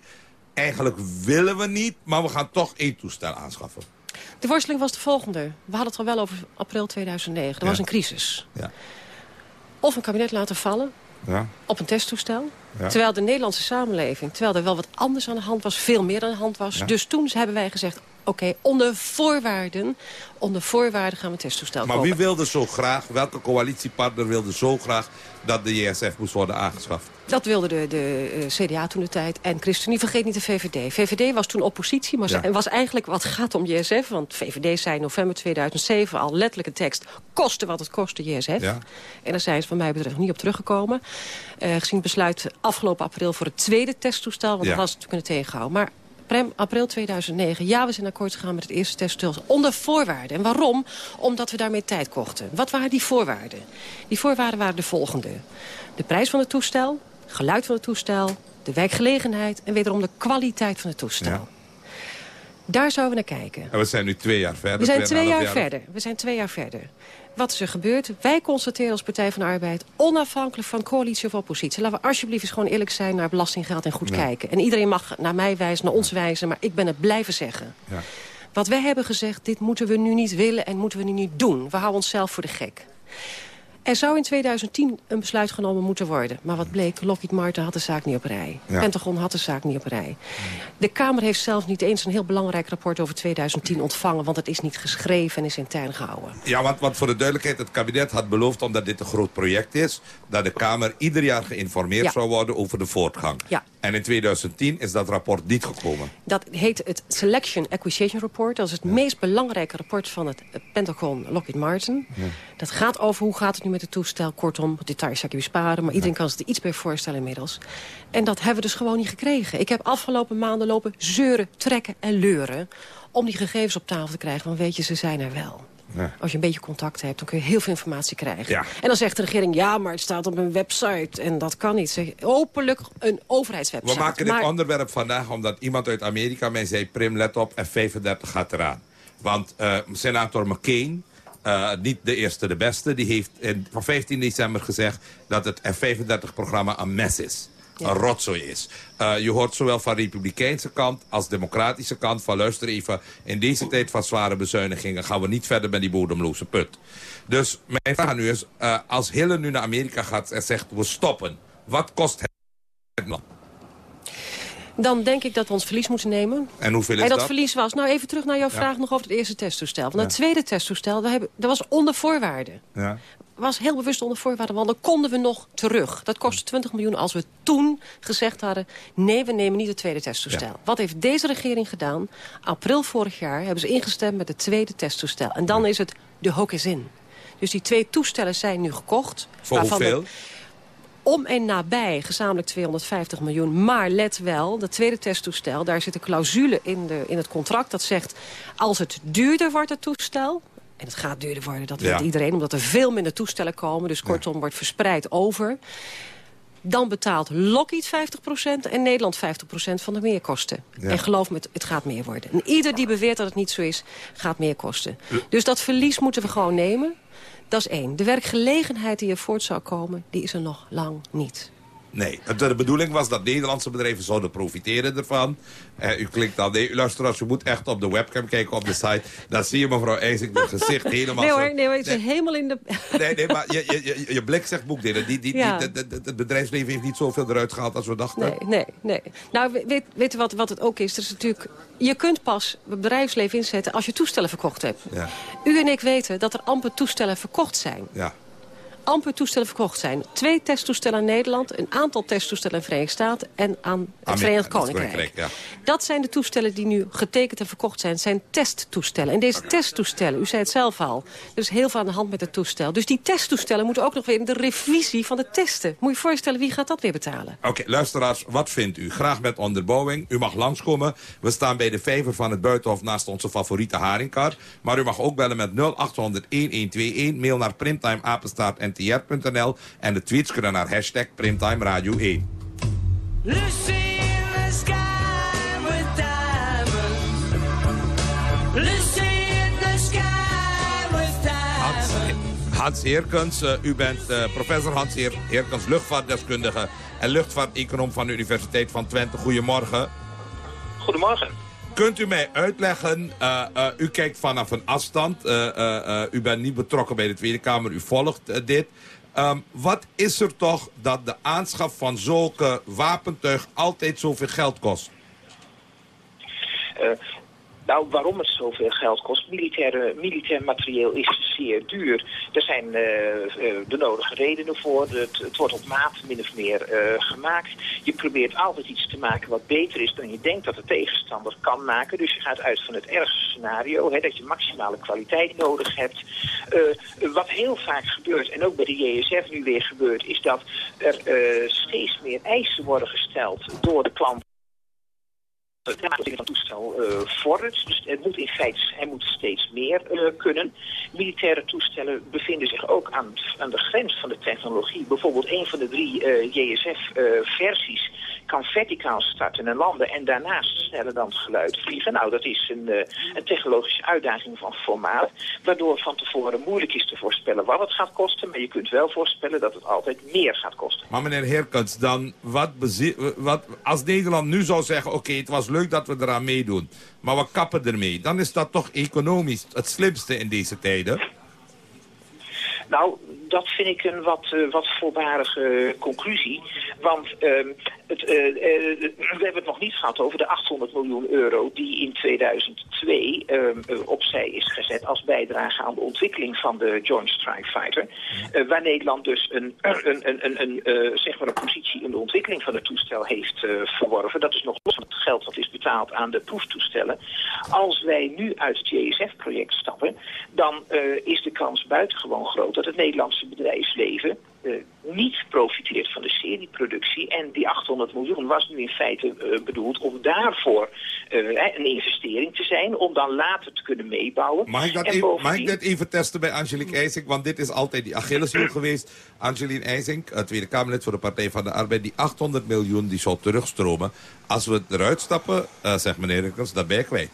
eigenlijk willen we niet, maar we gaan toch één toestel aanschaffen? De worsteling was de volgende. We hadden het al wel over april 2009. Er Ja. was een crisis. Ja. Of een kabinet laten vallen Ja. op een testtoestel. Terwijl de Nederlandse samenleving, terwijl er wel wat anders aan de hand was... veel meer aan de hand was. Dus toen hebben wij gezegd... oké, onder voorwaarden, onder voorwaarden gaan we testtoestel Maar kopen. wie wilde zo graag, welke coalitiepartner wilde zo graag... dat de JSF moest worden aangeschaft? Dat wilde de, de eh, CDA toen de tijd. En ChristenUnie, vergeet niet de VVD. VVD was toen oppositie, maar Ja. was eigenlijk wat gaat om JSF. Want VVD zei in november 2007 al letterlijk een tekst... kosten wat het kostte JSF. Ja. En daar zijn ze van mij betreft niet op teruggekomen. Eh, gezien het besluit afgelopen april voor het tweede testtoestel... want Ja. dat was het kunnen tegenhouden. Maar april 2009, ja, we zijn akkoord gegaan met het eerste testtoestel. Onder voorwaarden. En waarom? Omdat we daarmee tijd kochten. Wat waren die voorwaarden? Die voorwaarden waren de volgende. De prijs van het toestel, geluid van het toestel... de werkgelegenheid en wederom de kwaliteit van het toestel. Ja. Daar zouden we naar kijken. En we zijn nu twee jaar verder. We zijn twee tweeënhalf jaar verder. We zijn twee jaar verder. Wat is er gebeurd? Wij constateren als Partij van de Arbeid... onafhankelijk van coalitie of oppositie... laten we alsjeblieft eens gewoon eerlijk zijn naar belastinggeld en goed Ja. kijken. En iedereen mag naar mij wijzen, naar ons wijzen... maar ik ben het blijven zeggen. Ja. Wat wij hebben gezegd, dit moeten we nu niet willen en moeten we nu niet doen. We houden onszelf voor de gek. Er zou in 2010 een besluit genomen moeten worden. Maar wat bleek, Lockheed Martin had de zaak niet op rij. Ja. Pentagon had de zaak niet op rij. De Kamer heeft zelf niet eens een heel belangrijk rapport over 2010 ontvangen... want het is niet geschreven en is intern gehouden. Ja, want, want voor de duidelijkheid, het kabinet had beloofd... omdat dit een groot project is... dat de Kamer ieder jaar geïnformeerd Ja. zou worden over de voortgang. Ja. En in 2010 is dat rapport niet gekomen. Dat heet het Selection Acquisition Report. Dat is het meest belangrijke rapport van het Pentagon Lockheed Martin. Dat gaat over hoe gaat het nu met het toestel. Kortom, details zou ik je besparen. Maar iedereen kan zich er iets bij voorstellen inmiddels. En dat hebben we dus gewoon niet gekregen. Ik heb afgelopen maanden lopen zeuren, trekken en leuren... om die gegevens op tafel te krijgen. Want weet je, ze zijn er wel. Ja. Als je een beetje contact hebt, dan kun je heel veel informatie krijgen. Ja. En dan zegt de regering, ja, maar het staat op een website. En dat kan niet. Zeg, openlijk een overheidswebsite. We maken dit Maar- onderwerp vandaag omdat iemand uit Amerika mij zei... Prim, let op, F-35 gaat eraan. Want eh, senator McCain, eh, niet de eerste de beste... die heeft in, van 15 december gezegd dat het F-35-programma een mes is. Een rotzooi is. Eh, je hoort zowel van republikeinse kant als democratische kant... van luister even, in deze tijd van zware bezuinigingen... gaan we niet verder met die bodemloze put. Dus mijn vraag nu is, eh, als Hille nu naar Amerika gaat en zegt... we stoppen, wat kost het land? Dan denk ik dat we ons verlies moeten nemen. En hoeveel is en dat, dat? verlies was... Nou, even terug naar jouw Ja. vraag nog over het eerste testtoestel. Want Ja. het tweede testtoestel, hebben, dat was onder voorwaarden. Ja. Was heel bewust onder voorwaarden, want dan konden we nog terug. Dat kostte 20 miljoen als we toen gezegd hadden... nee, we nemen niet het tweede testtoestel. Wat heeft deze regering gedaan? April vorig jaar hebben ze ingestemd met het tweede testtoestel. En dan is het de hok is in. Dus die twee toestellen zijn nu gekocht. Voor hoeveel? om en nabij gezamenlijk 250 miljoen. Maar let wel, dat tweede testtoestel, daar zit een clausule in, de, in het contract... dat zegt, als het duurder wordt, het toestel... en het gaat duurder worden, dat weet Ja. iedereen... omdat er veel minder toestellen komen, dus kortom wordt verspreid over... dan betaalt Lockheed 50% en Nederland 50% van de meerkosten. Ja. En geloof me, het, het gaat meer worden. En ieder die beweert dat het niet zo is, gaat meer kosten. Dus dat verlies moeten we gewoon nemen. Dat is één. De werkgelegenheid die er voort zou komen, die is er nog lang niet. Nee, de, bedoeling was dat Nederlandse bedrijven zouden profiteren ervan. Eh, u klinkt al, nee, luister, als u moet echt op de webcam kijken op de site. Dan zie je mevrouw IJsink het gezicht <laughs> helemaal Nee hoor, nee hoor, ik zit helemaal in de... Nee, nee, maar je, je, je, je blik zegt boekdelen. Die, die, Ja. die, het bedrijfsleven heeft niet zoveel eruit gehaald als we dachten. Nee, nee, nee. Nou, we- weet, weet je wat, wat het ook is? Er is natuurlijk, je kunt pas het bedrijfsleven inzetten als je toestellen verkocht hebt. Ja, U en ik weten dat er amper toestellen verkocht zijn. ja. Amper toestellen verkocht zijn. Twee testtoestellen in Nederland, een aantal testtoestellen in de Verenigde Staten... en aan het Amerika- Verenigd Koninkrijk. Dat zijn de toestellen die nu getekend en verkocht zijn. Het zijn testtoestellen. En deze testtoestellen, u zei het zelf al... er is heel veel aan de hand met het toestel. Dus die testtoestellen moeten ook nog weer in de revisie van de testen. Moet je je voorstellen, wie gaat dat weer betalen? Oké, luisteraars, wat vindt u? Graag met onderbouwing. U mag langskomen. We staan bij de vijver van het Buitenhof naast onze favoriete haringkar. Maar u mag ook bellen met 0800-1121. Mail naar primtimeapenstaartntr.nl. En de tweets kunnen naar hashtag Primtime Radio 1. Lucy in the sky with diamonds. Lucy in the sky with diamonds. Hans Heerkens, eh, u bent eh, professor Hans Heer, Heerkens, luchtvaartdeskundige en luchtvaarteconoom van de Universiteit van Twente. Goedemorgen. Goedemorgen. Kunt u mij uitleggen, eh, eh, u kijkt vanaf een afstand, eh, u bent niet betrokken bij de Tweede Kamer, u volgt dit. Ehm, wat is er toch dat de aanschaf van zulke wapentuig altijd zoveel geld kost? Eh, nou, waarom het zoveel geld kost? Militair materieel is zeer duur. Er zijn eh, eh, de nodige redenen voor. Het, het wordt op maat min of meer eh, gemaakt. Je probeert altijd iets te maken wat beter is dan je denkt dat de tegenstander kan maken. Dus je gaat uit van het ergste scenario, hè, dat je maximale kwaliteit nodig hebt. Eh, wat heel vaak gebeurt, en ook bij de JSF nu weer gebeurt, is dat er eh, steeds meer eisen worden gesteld door de klant het maken van toestel vordert. Dus het moet in feite, hij moet steeds meer eh, kunnen. Militaire toestellen bevinden zich ook aan, aan de grens van de technologie. Bijvoorbeeld een van de drie eh, JSF-versies kan verticaal starten en landen en daarnaast sneller dan het geluid vliegen. Nou, dat is een, een technologische uitdaging van formaat, waardoor van tevoren moeilijk is te voorspellen wat het gaat kosten, maar je kunt wel voorspellen dat het altijd meer gaat kosten. Maar meneer Heerkens, dan wat, wat als Nederland nu zou zeggen... oké, het was leuk dat we eraan meedoen, maar we kappen ermee... dan is dat toch economisch het slimste in deze tijden? Nou, dat vind ik een wat, eh, wat voorbarige conclusie. Want ehm, het, eh, eh, we hebben het nog niet gehad over de 800 miljoen euro die in 2002 ehm, eh, opzij is gezet als bijdrage aan de ontwikkeling van de Joint Strike Fighter. Waar Nederland dus een, een, een, een, zeg maar een positie in de ontwikkeling van het toestel heeft verworven. Dat is nog los van het geld dat is betaald aan de proeftoestellen. Als wij nu uit het JSF-project stappen, dan is de kans buitengewoon groot dat het Nederlandse bedrijfsleven niet profiteert van de serieproductie. En die 800 miljoen was nu in feite eh, bedoeld om daarvoor eh, een investering te zijn, om dan later te kunnen meebouwen. Mag ik, dat En even, mag bovendien- ik dat even testen bij Angelique IJsink? Want dit is altijd die Achilleshiel <clears throat> geweest. Angelique IJsink, eh, Tweede Kamerlid voor de Partij van de Arbeid. Die 800 miljoen die zal terugstromen. Als we eruit stappen, eh, zegt meneer ben je kwijt.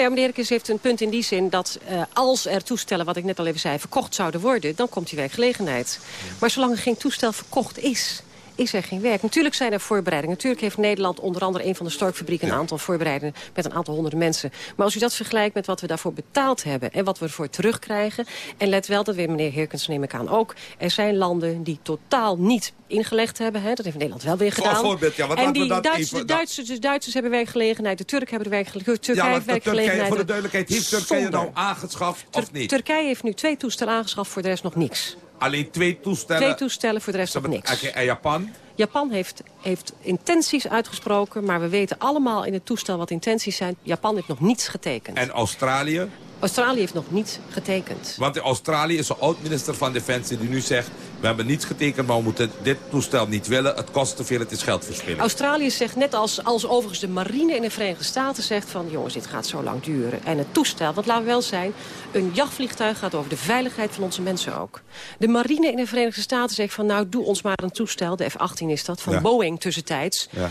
Ja, meneer Herkens heeft een punt in die zin dat eh, als er toestellen, wat ik net al even zei, verkocht zouden worden, dan komt die werkgelegenheid. Maar zolang er geen toestel verkocht is, is er geen werk. Natuurlijk zijn er voorbereidingen. Natuurlijk heeft Nederland onder andere een van de storkfabrieken... een aantal voorbereidingen met een aantal honderden mensen. Maar als u dat vergelijkt met wat we daarvoor betaald hebben... en wat we ervoor terugkrijgen... en let wel, dat weer meneer Herkens neem ik aan ook... er zijn landen die totaal niet ingelegd hebben. Hè? Dat heeft Nederland wel weer gedaan. voorbeeld, ja, en die even- de, Duitsers, de Duitsers hebben werkgelegenheid, de Turken hebben de werkgelegenheid... Turkije Ja, heeft Turkije, voor de duidelijkheid, heeft Turkije nou aangeschaft of niet? Turkije heeft nu twee toestellen aangeschaft, voor de rest nog niks. Alleen twee toestellen? Twee toestellen, voor de rest nog niks. En Japan? Japan heeft, heeft intenties uitgesproken, maar we weten allemaal in het toestel wat intenties zijn. Japan heeft nog niets getekend. En Australië? Australië heeft nog niet getekend. Want in Australië is een oud-minister van Defensie die nu zegt... we hebben niets getekend, maar we moeten dit toestel niet willen. Het kost te veel, het is geldverspilling. Australië zegt net als, als overigens de marine in de Verenigde Staten zegt van... jongens, dit gaat zo lang duren. En het toestel, want laten we wel zijn... een jachtvliegtuig gaat over de veiligheid van onze mensen ook. De marine in de Verenigde Staten zegt van... nou, doe ons maar een toestel, de F-18 is dat, van Ja. Boeing tussentijds... Ja.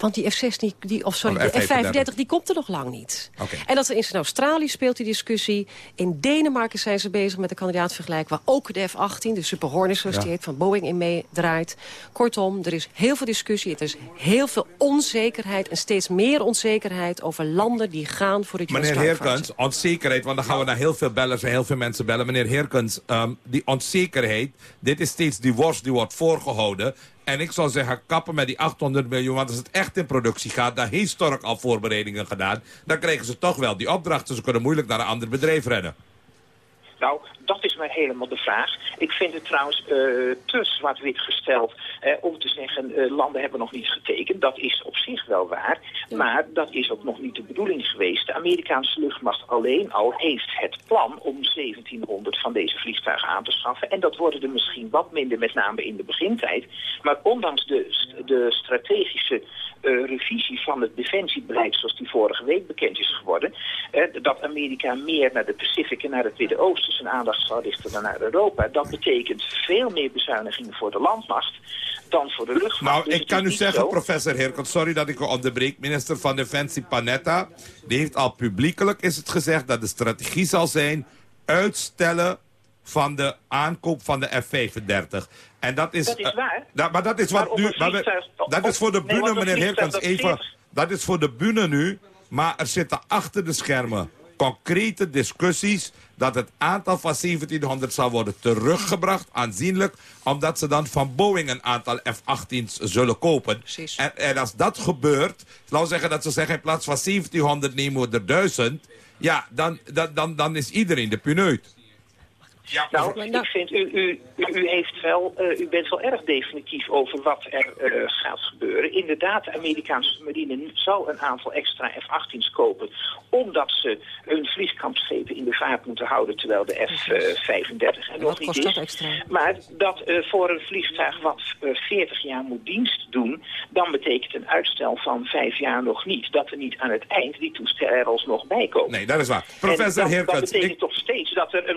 Want die F-16, die, of sorry, Of de F-35, F-35, die komt er nog lang niet. En dat er in Australië speelt die discussie. In Denemarken zijn ze bezig met een kandidaatvergelijk... waar ook de F-18, de Super Hornet zoals Ja. die heet, van Boeing in meedraait. Kortom, er is heel veel discussie. Er is heel veel onzekerheid en steeds meer onzekerheid... over landen die gaan voor het Meneer. Heerkens, onzekerheid, want dan gaan we naar heel veel bellers en heel veel mensen bellen. Meneer Heerkens, ehm, die onzekerheid, dit is steeds die worst die wordt voorgehouden. En ik zou zeggen, kappen met die 800 miljoen, want als het echt in productie gaat, daar heeft Stork al voorbereidingen gedaan. Dan krijgen ze toch wel die opdrachten. Ze kunnen moeilijk naar een ander bedrijf rennen. Nou, dat is maar helemaal de vraag. Ik vind het trouwens eh, te zwart-wit gesteld eh, om te zeggen... eh, landen hebben nog niet getekend. Dat is op zich wel waar. Maar dat is ook nog niet de bedoeling geweest. De Amerikaanse luchtmacht alleen al heeft het plan om 1700 van deze vliegtuigen aan te schaffen. En dat worden er misschien wat minder, met name in de begintijd. Maar ondanks de, de strategische revisie van het defensiebeleid zoals die vorige week bekend is geworden. dat Amerika meer naar de Pacific en naar het Midden-Oosten zijn aandacht zal richten dan naar Europa. Dat betekent veel meer bezuinigingen voor de landmacht dan voor de luchtmacht. Nou, Dus ik kan u zeggen, zo- professor Heerkens, sorry dat ik u onderbreek. Minister van Defensie Panetta, die heeft al publiekelijk is het gezegd dat de strategie zal zijn uitstellen van de aankoop van de F-35. En dat is... Dat is eh, waar. da- maar dat is wat nu... we- dat is voor de bühne, meneer dat even... Dat is voor de bühne nu, maar er zitten achter de schermen concrete discussies dat het aantal van 1700 zal worden teruggebracht, aanzienlijk, omdat ze dan van Boeing een aantal F-18's zullen kopen. En, en als dat gebeurt, laten we zeggen dat ze zeggen in plaats van 1700 nemen we er 1000, ja, dan, dan, dan, dan is iedereen de puneut. Nou, ik vind, u, u, u, heeft wel, eh, u bent wel erg definitief over wat er eh, gaat gebeuren. Inderdaad, de Amerikaanse marine zou een aantal extra F-18's kopen... omdat ze hun vlieskampschepen in de vaart moeten houden... terwijl de F-35 er nog niet is. extra? Maar dat eh, voor een vliegtuig wat eh, 40 jaar moet dienst doen... dan betekent een uitstel van vijf jaar nog niet... dat er niet aan het eind die toestellen er alsnog bij komen. Nee, dat is waar. Professor dat Heerkens, betekent ik- toch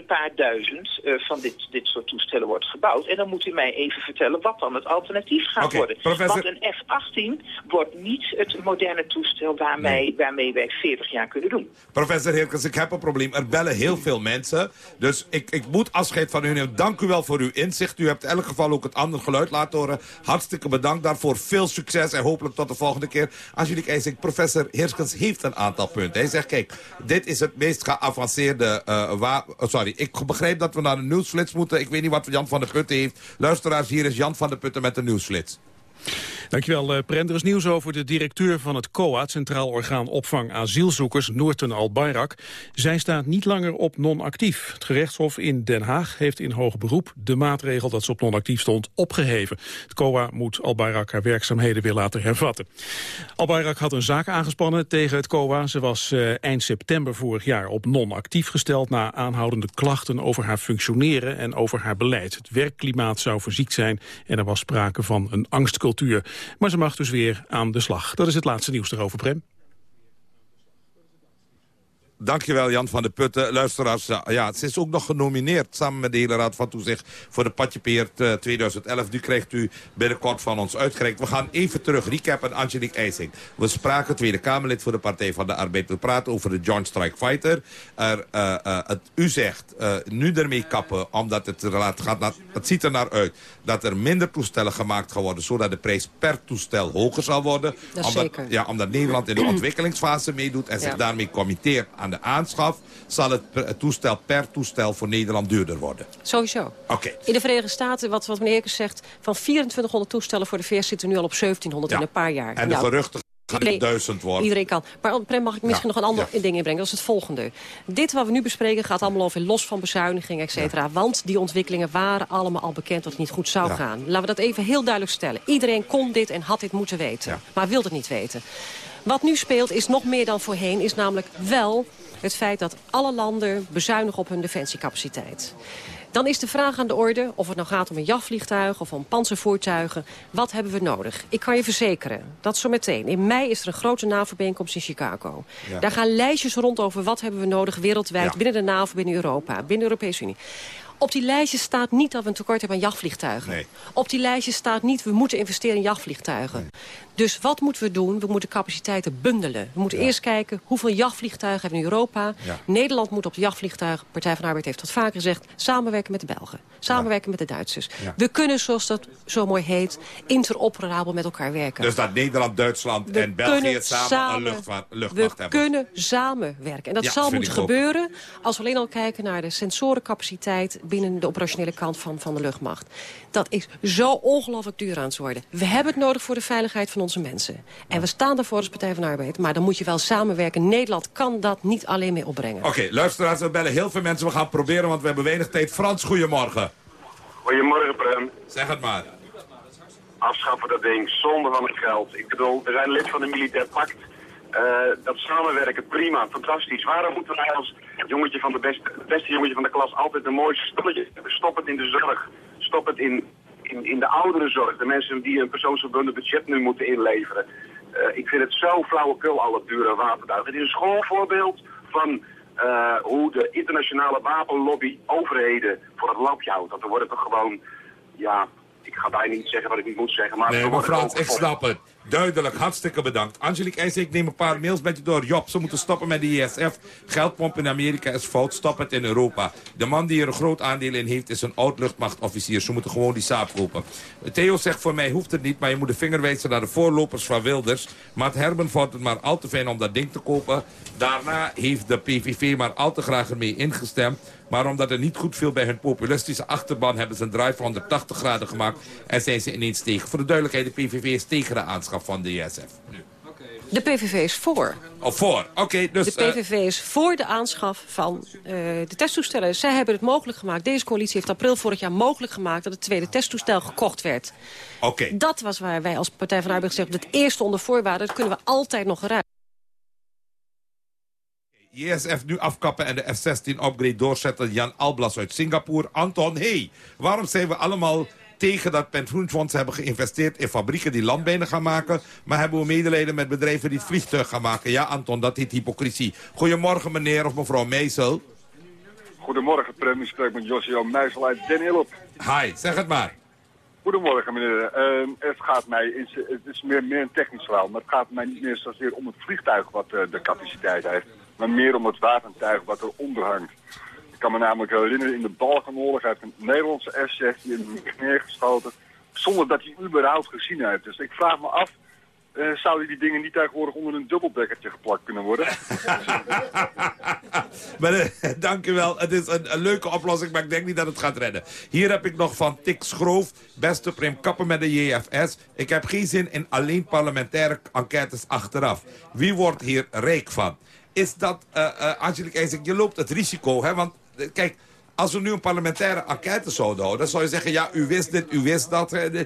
een paar duizend eh, van dit, dit soort toestellen wordt gebouwd. En dan moet u mij even vertellen wat dan het alternatief gaat worden. professor- Want een F-18 wordt niet het moderne toestel waarmee, waarmee wij 40 jaar kunnen doen. Professor Heerkens, ik heb een probleem. Er bellen heel veel mensen. Dus ik, ik moet afscheid van u nemen. Dank u wel voor uw inzicht. U hebt in elk geval ook het andere geluid laten horen. Hartstikke bedankt daarvoor. Veel succes en hopelijk tot de volgende keer. Angelique IJsink, professor Heerkens heeft een aantal punten. Hij zegt, kijk, dit is het meest geavanceerde... oh, sorry, ik begrijp dat we naar een nieuwsflits moeten. Ik weet niet wat Jan van der Gutte heeft. Luisteraars, hier is Jan van der Putten met de nieuwsflits. Dankjewel, eh Prem. Er is nieuws over de directeur van het COA, Centraal Orgaan Opvang Asielzoekers, Noorten Al-Bayrak. Zij staat niet langer op non-actief. Het gerechtshof in Den Haag heeft in hoger beroep de maatregel dat ze op non-actief stond opgeheven. Het COA moet Al-Bayrak haar werkzaamheden weer laten hervatten. Al-Bayrak had een zaak aangespannen tegen het COA. Ze was eh, eind september vorig jaar op non-actief gesteld na aanhoudende klachten over haar functioneren en over haar beleid. Het werkklimaat zou verziekt zijn en er was sprake van een angstcultuur. Maar ze mag dus weer aan de slag. Dat is het laatste nieuws erover, Prem. Dankjewel Jan van der Putten. Luisteraars, ja, ze is ook nog genomineerd samen met de hele Raad van Toezicht voor de Patjepeert eh, 2011. Nu krijgt u binnenkort van ons uitgereikt. We gaan even terug recappen Angelique IJsing. We spraken Tweede Kamerlid voor de Partij van de Arbeid. We praten over de Joint Strike Fighter. Er, eh, eh, het, u zegt eh, nu ermee kappen, omdat het, laat- gaat naar, het ziet er naar uit dat er minder toestellen gemaakt gaan worden, zodat de prijs per toestel hoger zal worden. Dat is omdat, zeker. Ja, omdat Nederland in de ontwikkelingsfase meedoet en zich daarmee committeert aan de aanschaf, zal het, toestel per toestel voor Nederland duurder worden. Sowieso. Oké. In de Verenigde Staten, wat, wat meneer Ekers zegt... van 2400 toestellen voor de VS zitten nu al op 1700 Ja. in een paar jaar. En de Nou, geruchten gaan iedereen- duizend worden. Iedereen kan. Maar Prem, mag ik misschien Ja, nog een ander ja. ding inbrengen? Dat is het volgende. Dit wat we nu bespreken gaat allemaal over los van bezuiniging, et cetera. Want die ontwikkelingen waren allemaal al bekend dat het niet goed zou gaan. Laten we dat even heel duidelijk stellen. Iedereen kon dit en had dit moeten weten. Maar wilde het niet weten. Wat nu speelt is nog meer dan voorheen, is namelijk wel het feit dat alle landen bezuinigen op hun defensiecapaciteit. Dan is de vraag aan de orde, of het nou gaat om een jachtvliegtuig of om panzervoertuigen. Wat hebben we nodig? Ik kan je verzekeren dat zometeen. In mei is er een grote NAVO-bijeenkomst in Chicago. Ja. Daar gaan lijstjes rond over wat hebben we nodig wereldwijd... Ja. binnen de NAVO, binnen Europa, binnen de Europese Unie. Op die lijstjes staat niet dat we een tekort hebben aan jachtvliegtuigen. Nee. Op die lijstjes staat niet, we moeten investeren in jachtvliegtuigen. Dus wat moeten we doen? We moeten capaciteiten bundelen. We moeten eerst kijken hoeveel jachtvliegtuigen hebben we in Europa. Ja. Nederland moet op de jachtvliegtuigen, Partij van de Arbeid heeft dat vaker gezegd... samenwerken met de Belgen, samenwerken met de Duitsers. We kunnen, zoals dat zo mooi heet, interoperabel met elkaar werken. Dus dat Nederland, Duitsland We en België samen, samen- een luchtvaart, We luchtmacht hebben. kunnen samenwerken. En dat zal moeten gebeuren als we alleen al kijken naar de sensorencapaciteit binnen de operationele kant van, van de luchtmacht. Dat is zo ongelooflijk duur aan het worden. We hebben het nodig voor de veiligheid van onze mensen. En we staan daarvoor als Partij van de Arbeid. Maar dan moet je wel samenwerken. Nederland kan dat niet alleen mee opbrengen. Oké, luisteraars, we bellen heel veel mensen. We gaan proberen, want we hebben weinig tijd. Frans, goedemorgen. Goedemorgen, Prem. Zeg het maar. Afschaffen dat ding zonder van het geld. Ik bedoel, we zijn lid van de militair pact. Eh, dat samenwerken, prima, fantastisch. Waarom moeten wij als jongetje van de beste, beste jongetje van de klas altijd een mooi stolletje hebben? Stop het in de zorg. Stop het in, in, in de ouderenzorg. De mensen die een persoonsgebonden budget nu moeten inleveren. Eh, ik vind het zo flauwekul, al het dure wapentuig. Het is een schoolvoorbeeld van eh, hoe de internationale wapenlobby overheden voor het lapje houdt. Dat er worden toch gewoon, ja, ik ga bijna niet zeggen wat ik niet moet zeggen. Maar Nee, maar Frans, ik snap het. Duidelijk, hartstikke bedankt. Angelique ik neem een paar mails met je door. Job, ze moeten stoppen met de ISF. Geldpomp in Amerika is fout, stop het in Europa. De man die er een groot aandeel in heeft is een oud-luchtmachtofficier. Ze moeten gewoon die saap kopen. Theo zegt voor mij hoeft het niet, maar je moet de vinger wijzen naar de voorlopers van Wilders. Maat Herben vond het maar al te fijn om dat ding te kopen. Daarna heeft de PVV maar al te graag ermee ingestemd. Maar omdat het niet goed viel bij hun populistische achterban... hebben ze een draai van 180 graden gemaakt en zijn ze ineens tegen. Voor de duidelijkheid, de PVV is tegen de aanschaf van de ISF. Nu. De PVV is voor. Of voor, oké. dus, de eh, PVV is voor de aanschaf van eh, de testtoestellen. Zij hebben het mogelijk gemaakt. Deze coalitie heeft april vorig jaar mogelijk gemaakt... dat het tweede testtoestel gekocht werd. Oké. Dat was waar wij als Partij van de Arbeid gezegd hebben... het eerste onder voorwaarden, dat kunnen we altijd nog eruit. JSF nu afkappen en de F-16 upgrade doorzetten. Jan Alblas uit Singapore. Anton, hey, waarom zijn we allemaal tegen dat pensioenfonds hebben geïnvesteerd in fabrieken die landbenen gaan maken, maar hebben we medelijden met bedrijven die het vliegtuig gaan maken? Ja, Anton, dat heet hypocrisie. Goedemorgen, meneer of mevrouw Meisel. Goedemorgen, Prem. Ik spreek met Josio Meijsel uit Den Hilp. Hi, zeg het maar. Goedemorgen, meneer. Ehm, het gaat mij, het is meer, meer een technisch verhaal, maar het gaat mij niet meer zozeer om het vliegtuig wat eh, de capaciteit heeft, maar meer om het wapentuig wat eronder hangt. Ik kan me namelijk herinneren, in de Balkanoorlog heeft een Nederlandse F-16 neergeschoten, zonder dat hij überhaupt gezien heeft. Dus ik vraag me af, eh, zouden die dingen niet tegenwoordig onder een dubbeldekkertje geplakt kunnen worden? <laughs> Maar, eh, dank u wel. Het is een, een leuke oplossing, maar ik denk niet dat het gaat redden. Hier heb ik nog van Tik Schroof. Beste Prim, kappen met de JFS. Ik heb geen zin in alleen parlementaire enquêtes achteraf. Wie wordt hier rijk van? Is dat, eh eh Angelique je loopt het risico, hè? Want, eh, kijk... Als we nu een parlementaire enquête zouden houden... dan zou je zeggen, ja, u wist dit, u wist dat. hè,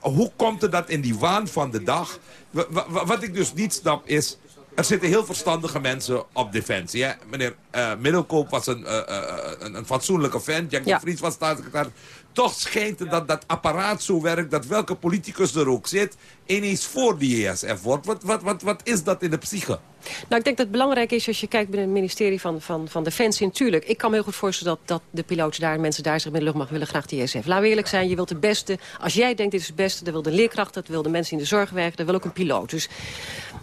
Hoe komt het dat in die waan van de dag... Wa- wa- Wat ik dus niet snap is... Er zitten heel verstandige mensen op Defensie. Hè? Meneer Middelkoop was een, eh, eh, een, een fatsoenlijke vent. Jack de Vries was staatssecretaris. Toch schijnt het dat dat apparaat zo werkt... dat welke politicus er ook zit... ineens voor die ESF wordt. Wat, wat, wat, wat is dat in de psyche? Nou, ik denk dat het belangrijk is als je kijkt binnen het ministerie van, van, van Defensie. Natuurlijk, ik kan me heel goed voorstellen dat, dat de piloten daar, mensen daar zich met de luchtmacht willen graag die ISF. Laten we eerlijk zijn, je wilt de beste. Als jij denkt dit is het beste, dan wil de leerkracht, dat wil de mensen in de zorg werken, dan wil ook een piloot. Dus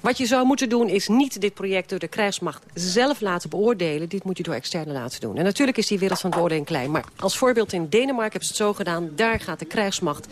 wat je zou moeten doen is niet dit project door de krijgsmacht zelf laten beoordelen. Dit moet je door externe laten doen. En natuurlijk is die wereld van beoordeling klein. Maar als voorbeeld in Denemarken hebben ze het zo gedaan. Daar gaat de krijgsmacht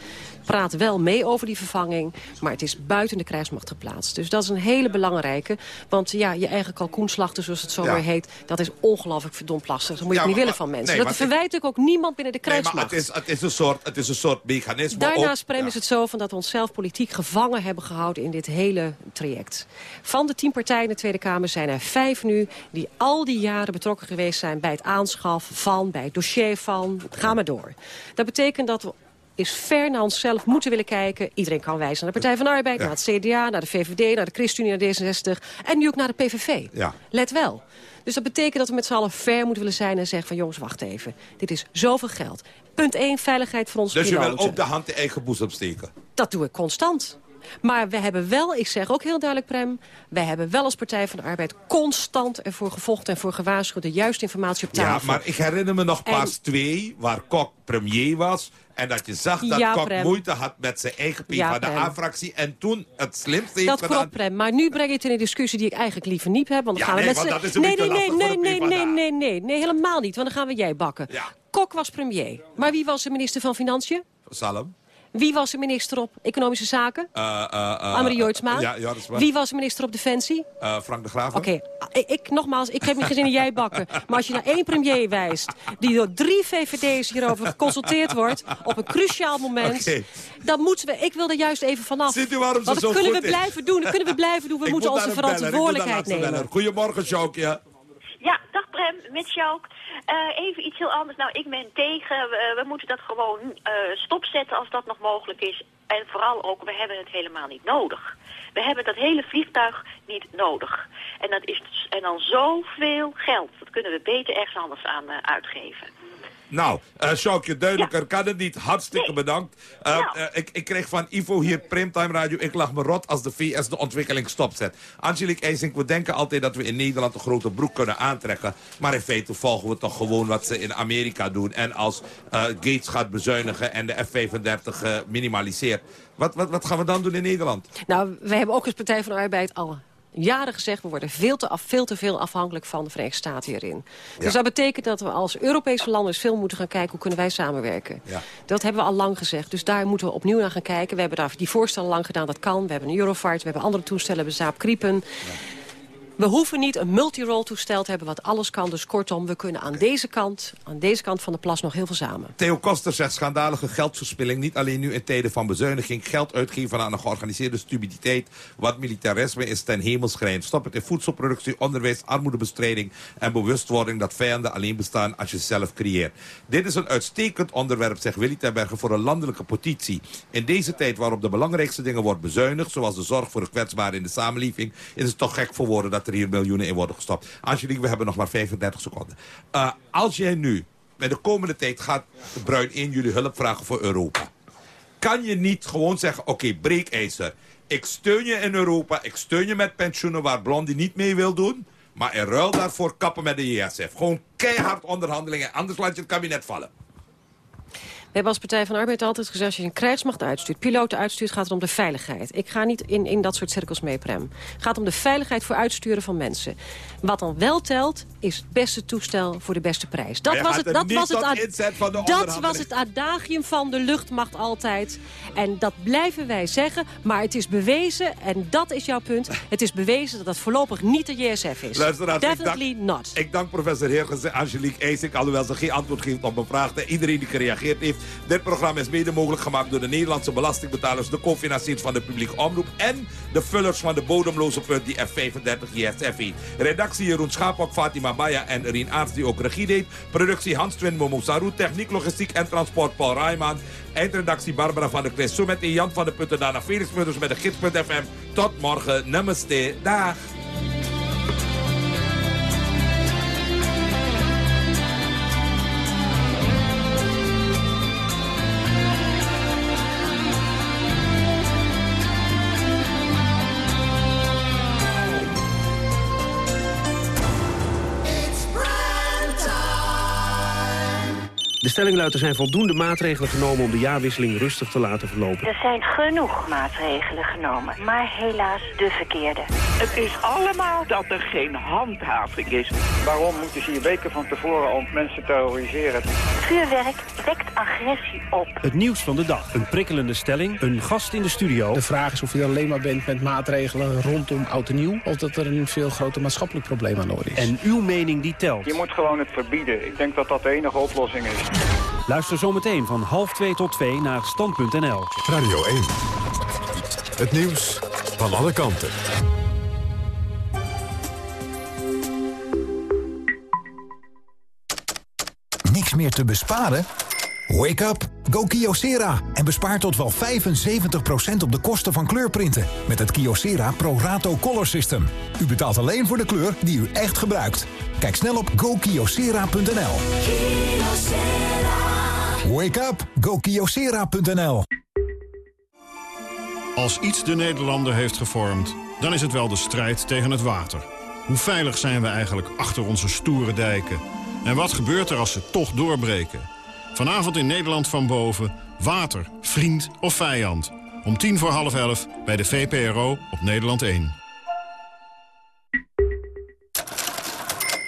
praat wel mee over die vervanging. Maar het is buiten de krijgsmacht geplaatst. Dus dat is een hele belangrijke. Want ja, je eigen kalkoenslachten, zoals het zo Ja. heet... dat is ongelooflijk verdomd lastig. Dat moet je Ja, niet maar- willen van mensen. nee, dat verwijt ik ook niemand binnen de Nee, maar krijgsmacht. het is, het, is een soort, het is een soort mechanisme. Daarnaast, ook- Prem, is het zo van dat we onszelf politiek gevangen hebben gehouden in dit hele traject. Van de tien partijen in de Tweede Kamer zijn er vijf nu die al die jaren betrokken geweest zijn bij het aanschaffen van, bij het dossier van. Ga maar door. Dat betekent dat we is ver naar onszelf moeten willen kijken. Iedereen kan wijzen naar de Partij van de Arbeid, naar het CDA, naar de VVD, naar de ChristenUnie, naar D66 en nu ook naar de PVV. Ja. Let wel. Dus dat betekent dat we met z'n allen fair moeten willen zijn en zeggen van jongens, wacht even. Dit is zoveel geld. Punt 1, veiligheid voor onze Dus je piloten. wil ook de hand in eigen boezem steken? Dat doe ik constant. Maar we hebben wel, ik zeg ook heel duidelijk, Prem... wij hebben wel als Partij van de Arbeid constant ervoor gevochten... en voor gewaarschuwd de juiste informatie op Ja, tafel. maar ik herinner me nog pas En- twee, waar Kok premier was... en dat je zag dat Ja, Kok Prem. moeite had met zijn eigen P Ja, van de Prem. A-fractie... en toen het slimste heeft Dat gedaan... klopt, Prem. Maar nu breng je het in een discussie die ik eigenlijk liever niet heb. Want dan Ja, gaan we nee, met dat nee, nee, nee, nee, nee, nee, nee, nee, nee, helemaal niet. Want dan gaan we jij bakken. Kok was premier. Maar wie was de minister van Financiën? Salem. Wie was de minister op Economische Zaken? Uh, uh, uh, Annemarie Joitsma. Ja, Joitsma. Wie was de minister op Defensie? Frank de Graaf. Oké, ik, ik- nogmaals, ik heb niet gezin in jij bakken. Maar als je naar één premier wijst... die door drie VVD's hierover geconsulteerd wordt... op een cruciaal moment... Dan moeten we... Ik wil er juist even vanaf. Ziet u waarom ze Want dat zo kunnen we is? blijven doen. Dat kunnen we blijven doen. We Ik moeten moet onze verantwoordelijkheid nemen. Goedemorgen, Sjoukje. Ja, dag Prem, met Sjouk. Eh, even iets heel anders. Nou, ik ben tegen. We, moeten dat gewoon eh, stopzetten als dat nog mogelijk is. En vooral ook, we hebben het helemaal niet nodig. We hebben dat hele vliegtuig niet nodig. En, dat is, en dan zoveel geld. Dat kunnen we beter ergens anders aan eh, uitgeven. Nou, uh, Sjoukje, duidelijker kan het niet. Hartstikke bedankt. Uh, uh, ik, ik kreeg van Ivo hier Primtime Radio. Ik lag me rot als de VS de ontwikkeling stopzet. Angelique IJsink, we denken altijd dat we in Nederland een grote broek kunnen aantrekken. Maar in feite volgen we toch gewoon wat ze in Amerika doen. En als uh, Gates gaat bezuinigen en de F-35 uh, minimaliseert. Wat, wat, wat gaan we dan doen in Nederland? Nou, wij hebben ook als Partij van de Arbeid al jaren gezegd... we worden veel te, af, veel te veel afhankelijk van de Verenigde Staten hierin. Dus dat betekent dat we als Europese landen veel moeten gaan kijken... hoe kunnen wij samenwerken. Ja. Dat hebben we al lang gezegd. Dus daar moeten we opnieuw naar gaan kijken. We hebben daar die voorstellen lang gedaan, dat kan. We hebben een Eurofart, we hebben andere toestellen, we hebben Zaap Krippen... We hoeven niet een multirole toestel te hebben wat alles kan. Dus kortom, we kunnen aan deze kant, aan deze kant van de plas nog heel veel samen. Theo Koster zegt schandalige geldverspilling. Niet alleen nu in tijden van bezuiniging. Geld uitgeven aan een georganiseerde stupiditeit. Wat militarisme is ten hemel schrijnt. Stop het in voedselproductie, onderwijs, armoedebestrijding... en bewustwording dat vijanden alleen bestaan als je ze zelf creëert. Dit is een uitstekend onderwerp, zegt Willy Terbergen, voor een landelijke petitie. In deze tijd waarop de belangrijkste dingen worden bezuinigd... zoals de zorg voor de kwetsbaren in de samenleving... is het toch gek voor woorden dat er hier miljoenen in worden gestopt. Angelique, we hebben nog maar 35 seconden. Uh, als jij nu met de komende tijd gaat Bruin in jullie hulp vragen voor Europa. Kan je niet gewoon zeggen, oké, okay, breekijzer. Ik steun je in Europa, ik steun je met pensioenen waar Blondie niet mee wil doen. Maar in ruil daarvoor kappen met de JSF. Gewoon keihard onderhandelingen, anders laat je het kabinet vallen. We hebben als Partij van de Arbeid altijd gezegd... als je een krijgsmacht uitstuurt, piloten uitstuurt... gaat het om de veiligheid. Ik ga niet in, in dat soort cirkels mee, Prem. Het gaat om de veiligheid voor uitsturen van mensen. Wat dan wel telt, is het beste toestel voor de beste prijs. Dat, was het, dat, was het, dat was het adagium van de luchtmacht altijd. En dat blijven wij zeggen. Maar het is bewezen, en dat is jouw punt... het is bewezen dat het voorlopig niet de JSF is. Luisteraars, Definitely ik dank, not. Ik dank professor Heergens en Angelique IJsink... alhoewel ze geen antwoord geeft op mijn vraag... en iedereen die gereageerd heeft. Dit programma is mede mogelijk gemaakt door de Nederlandse belastingbetalers... de co-financiers van de publieke omroep... en de vullers van de bodemloze punt die F35 JSF heet. Redactie Jeroen Schaapok, Fatima Maya en Rien Aarts die ook regie deed. Productie Hans Twin Momo Saru, techniek, logistiek en transport Paul Rijman. Eindredactie Barbara van der Kles. Zo met Jan van der Putten, daarna Felix Mudders met de gids.fm. Tot morgen. Namaste. Dag. De stelling luidt, er zijn voldoende maatregelen genomen om de jaarwisseling rustig te laten verlopen. Er zijn genoeg maatregelen genomen, maar helaas de verkeerde. Het is allemaal dat er geen handhaving is. Waarom moeten ze hier weken van tevoren om mensen terroriseren? Vuurwerk wekt agressie op. Het nieuws van de dag, een prikkelende stelling, een gast in de studio. De vraag is of je alleen maar bent met maatregelen rondom oud en nieuw... of dat er een veel groter maatschappelijk probleem aan de orde is. En uw mening die telt. Je moet gewoon het verbieden. Ik denk dat dat de enige oplossing is. Luister zometeen van half 2 tot 2 naar stand.nl. Radio 1. Het nieuws van alle kanten. Niks meer te besparen? Wake up Go Kyocera en bespaar tot wel 75% op de kosten van kleurprinten. Met het Kyocera Pro Rato Color System. U betaalt alleen voor de kleur die u echt gebruikt. Kijk snel op gokyocera.nl. Wake up! GoKiosera.nl Als iets de Nederlander heeft gevormd, dan is het wel de strijd tegen het water. Hoe veilig zijn we eigenlijk achter onze stoere dijken? En wat gebeurt er als ze toch doorbreken? Vanavond in Nederland van boven, water, vriend of vijand. Om tien voor half elf bij de VPRO op Nederland 1.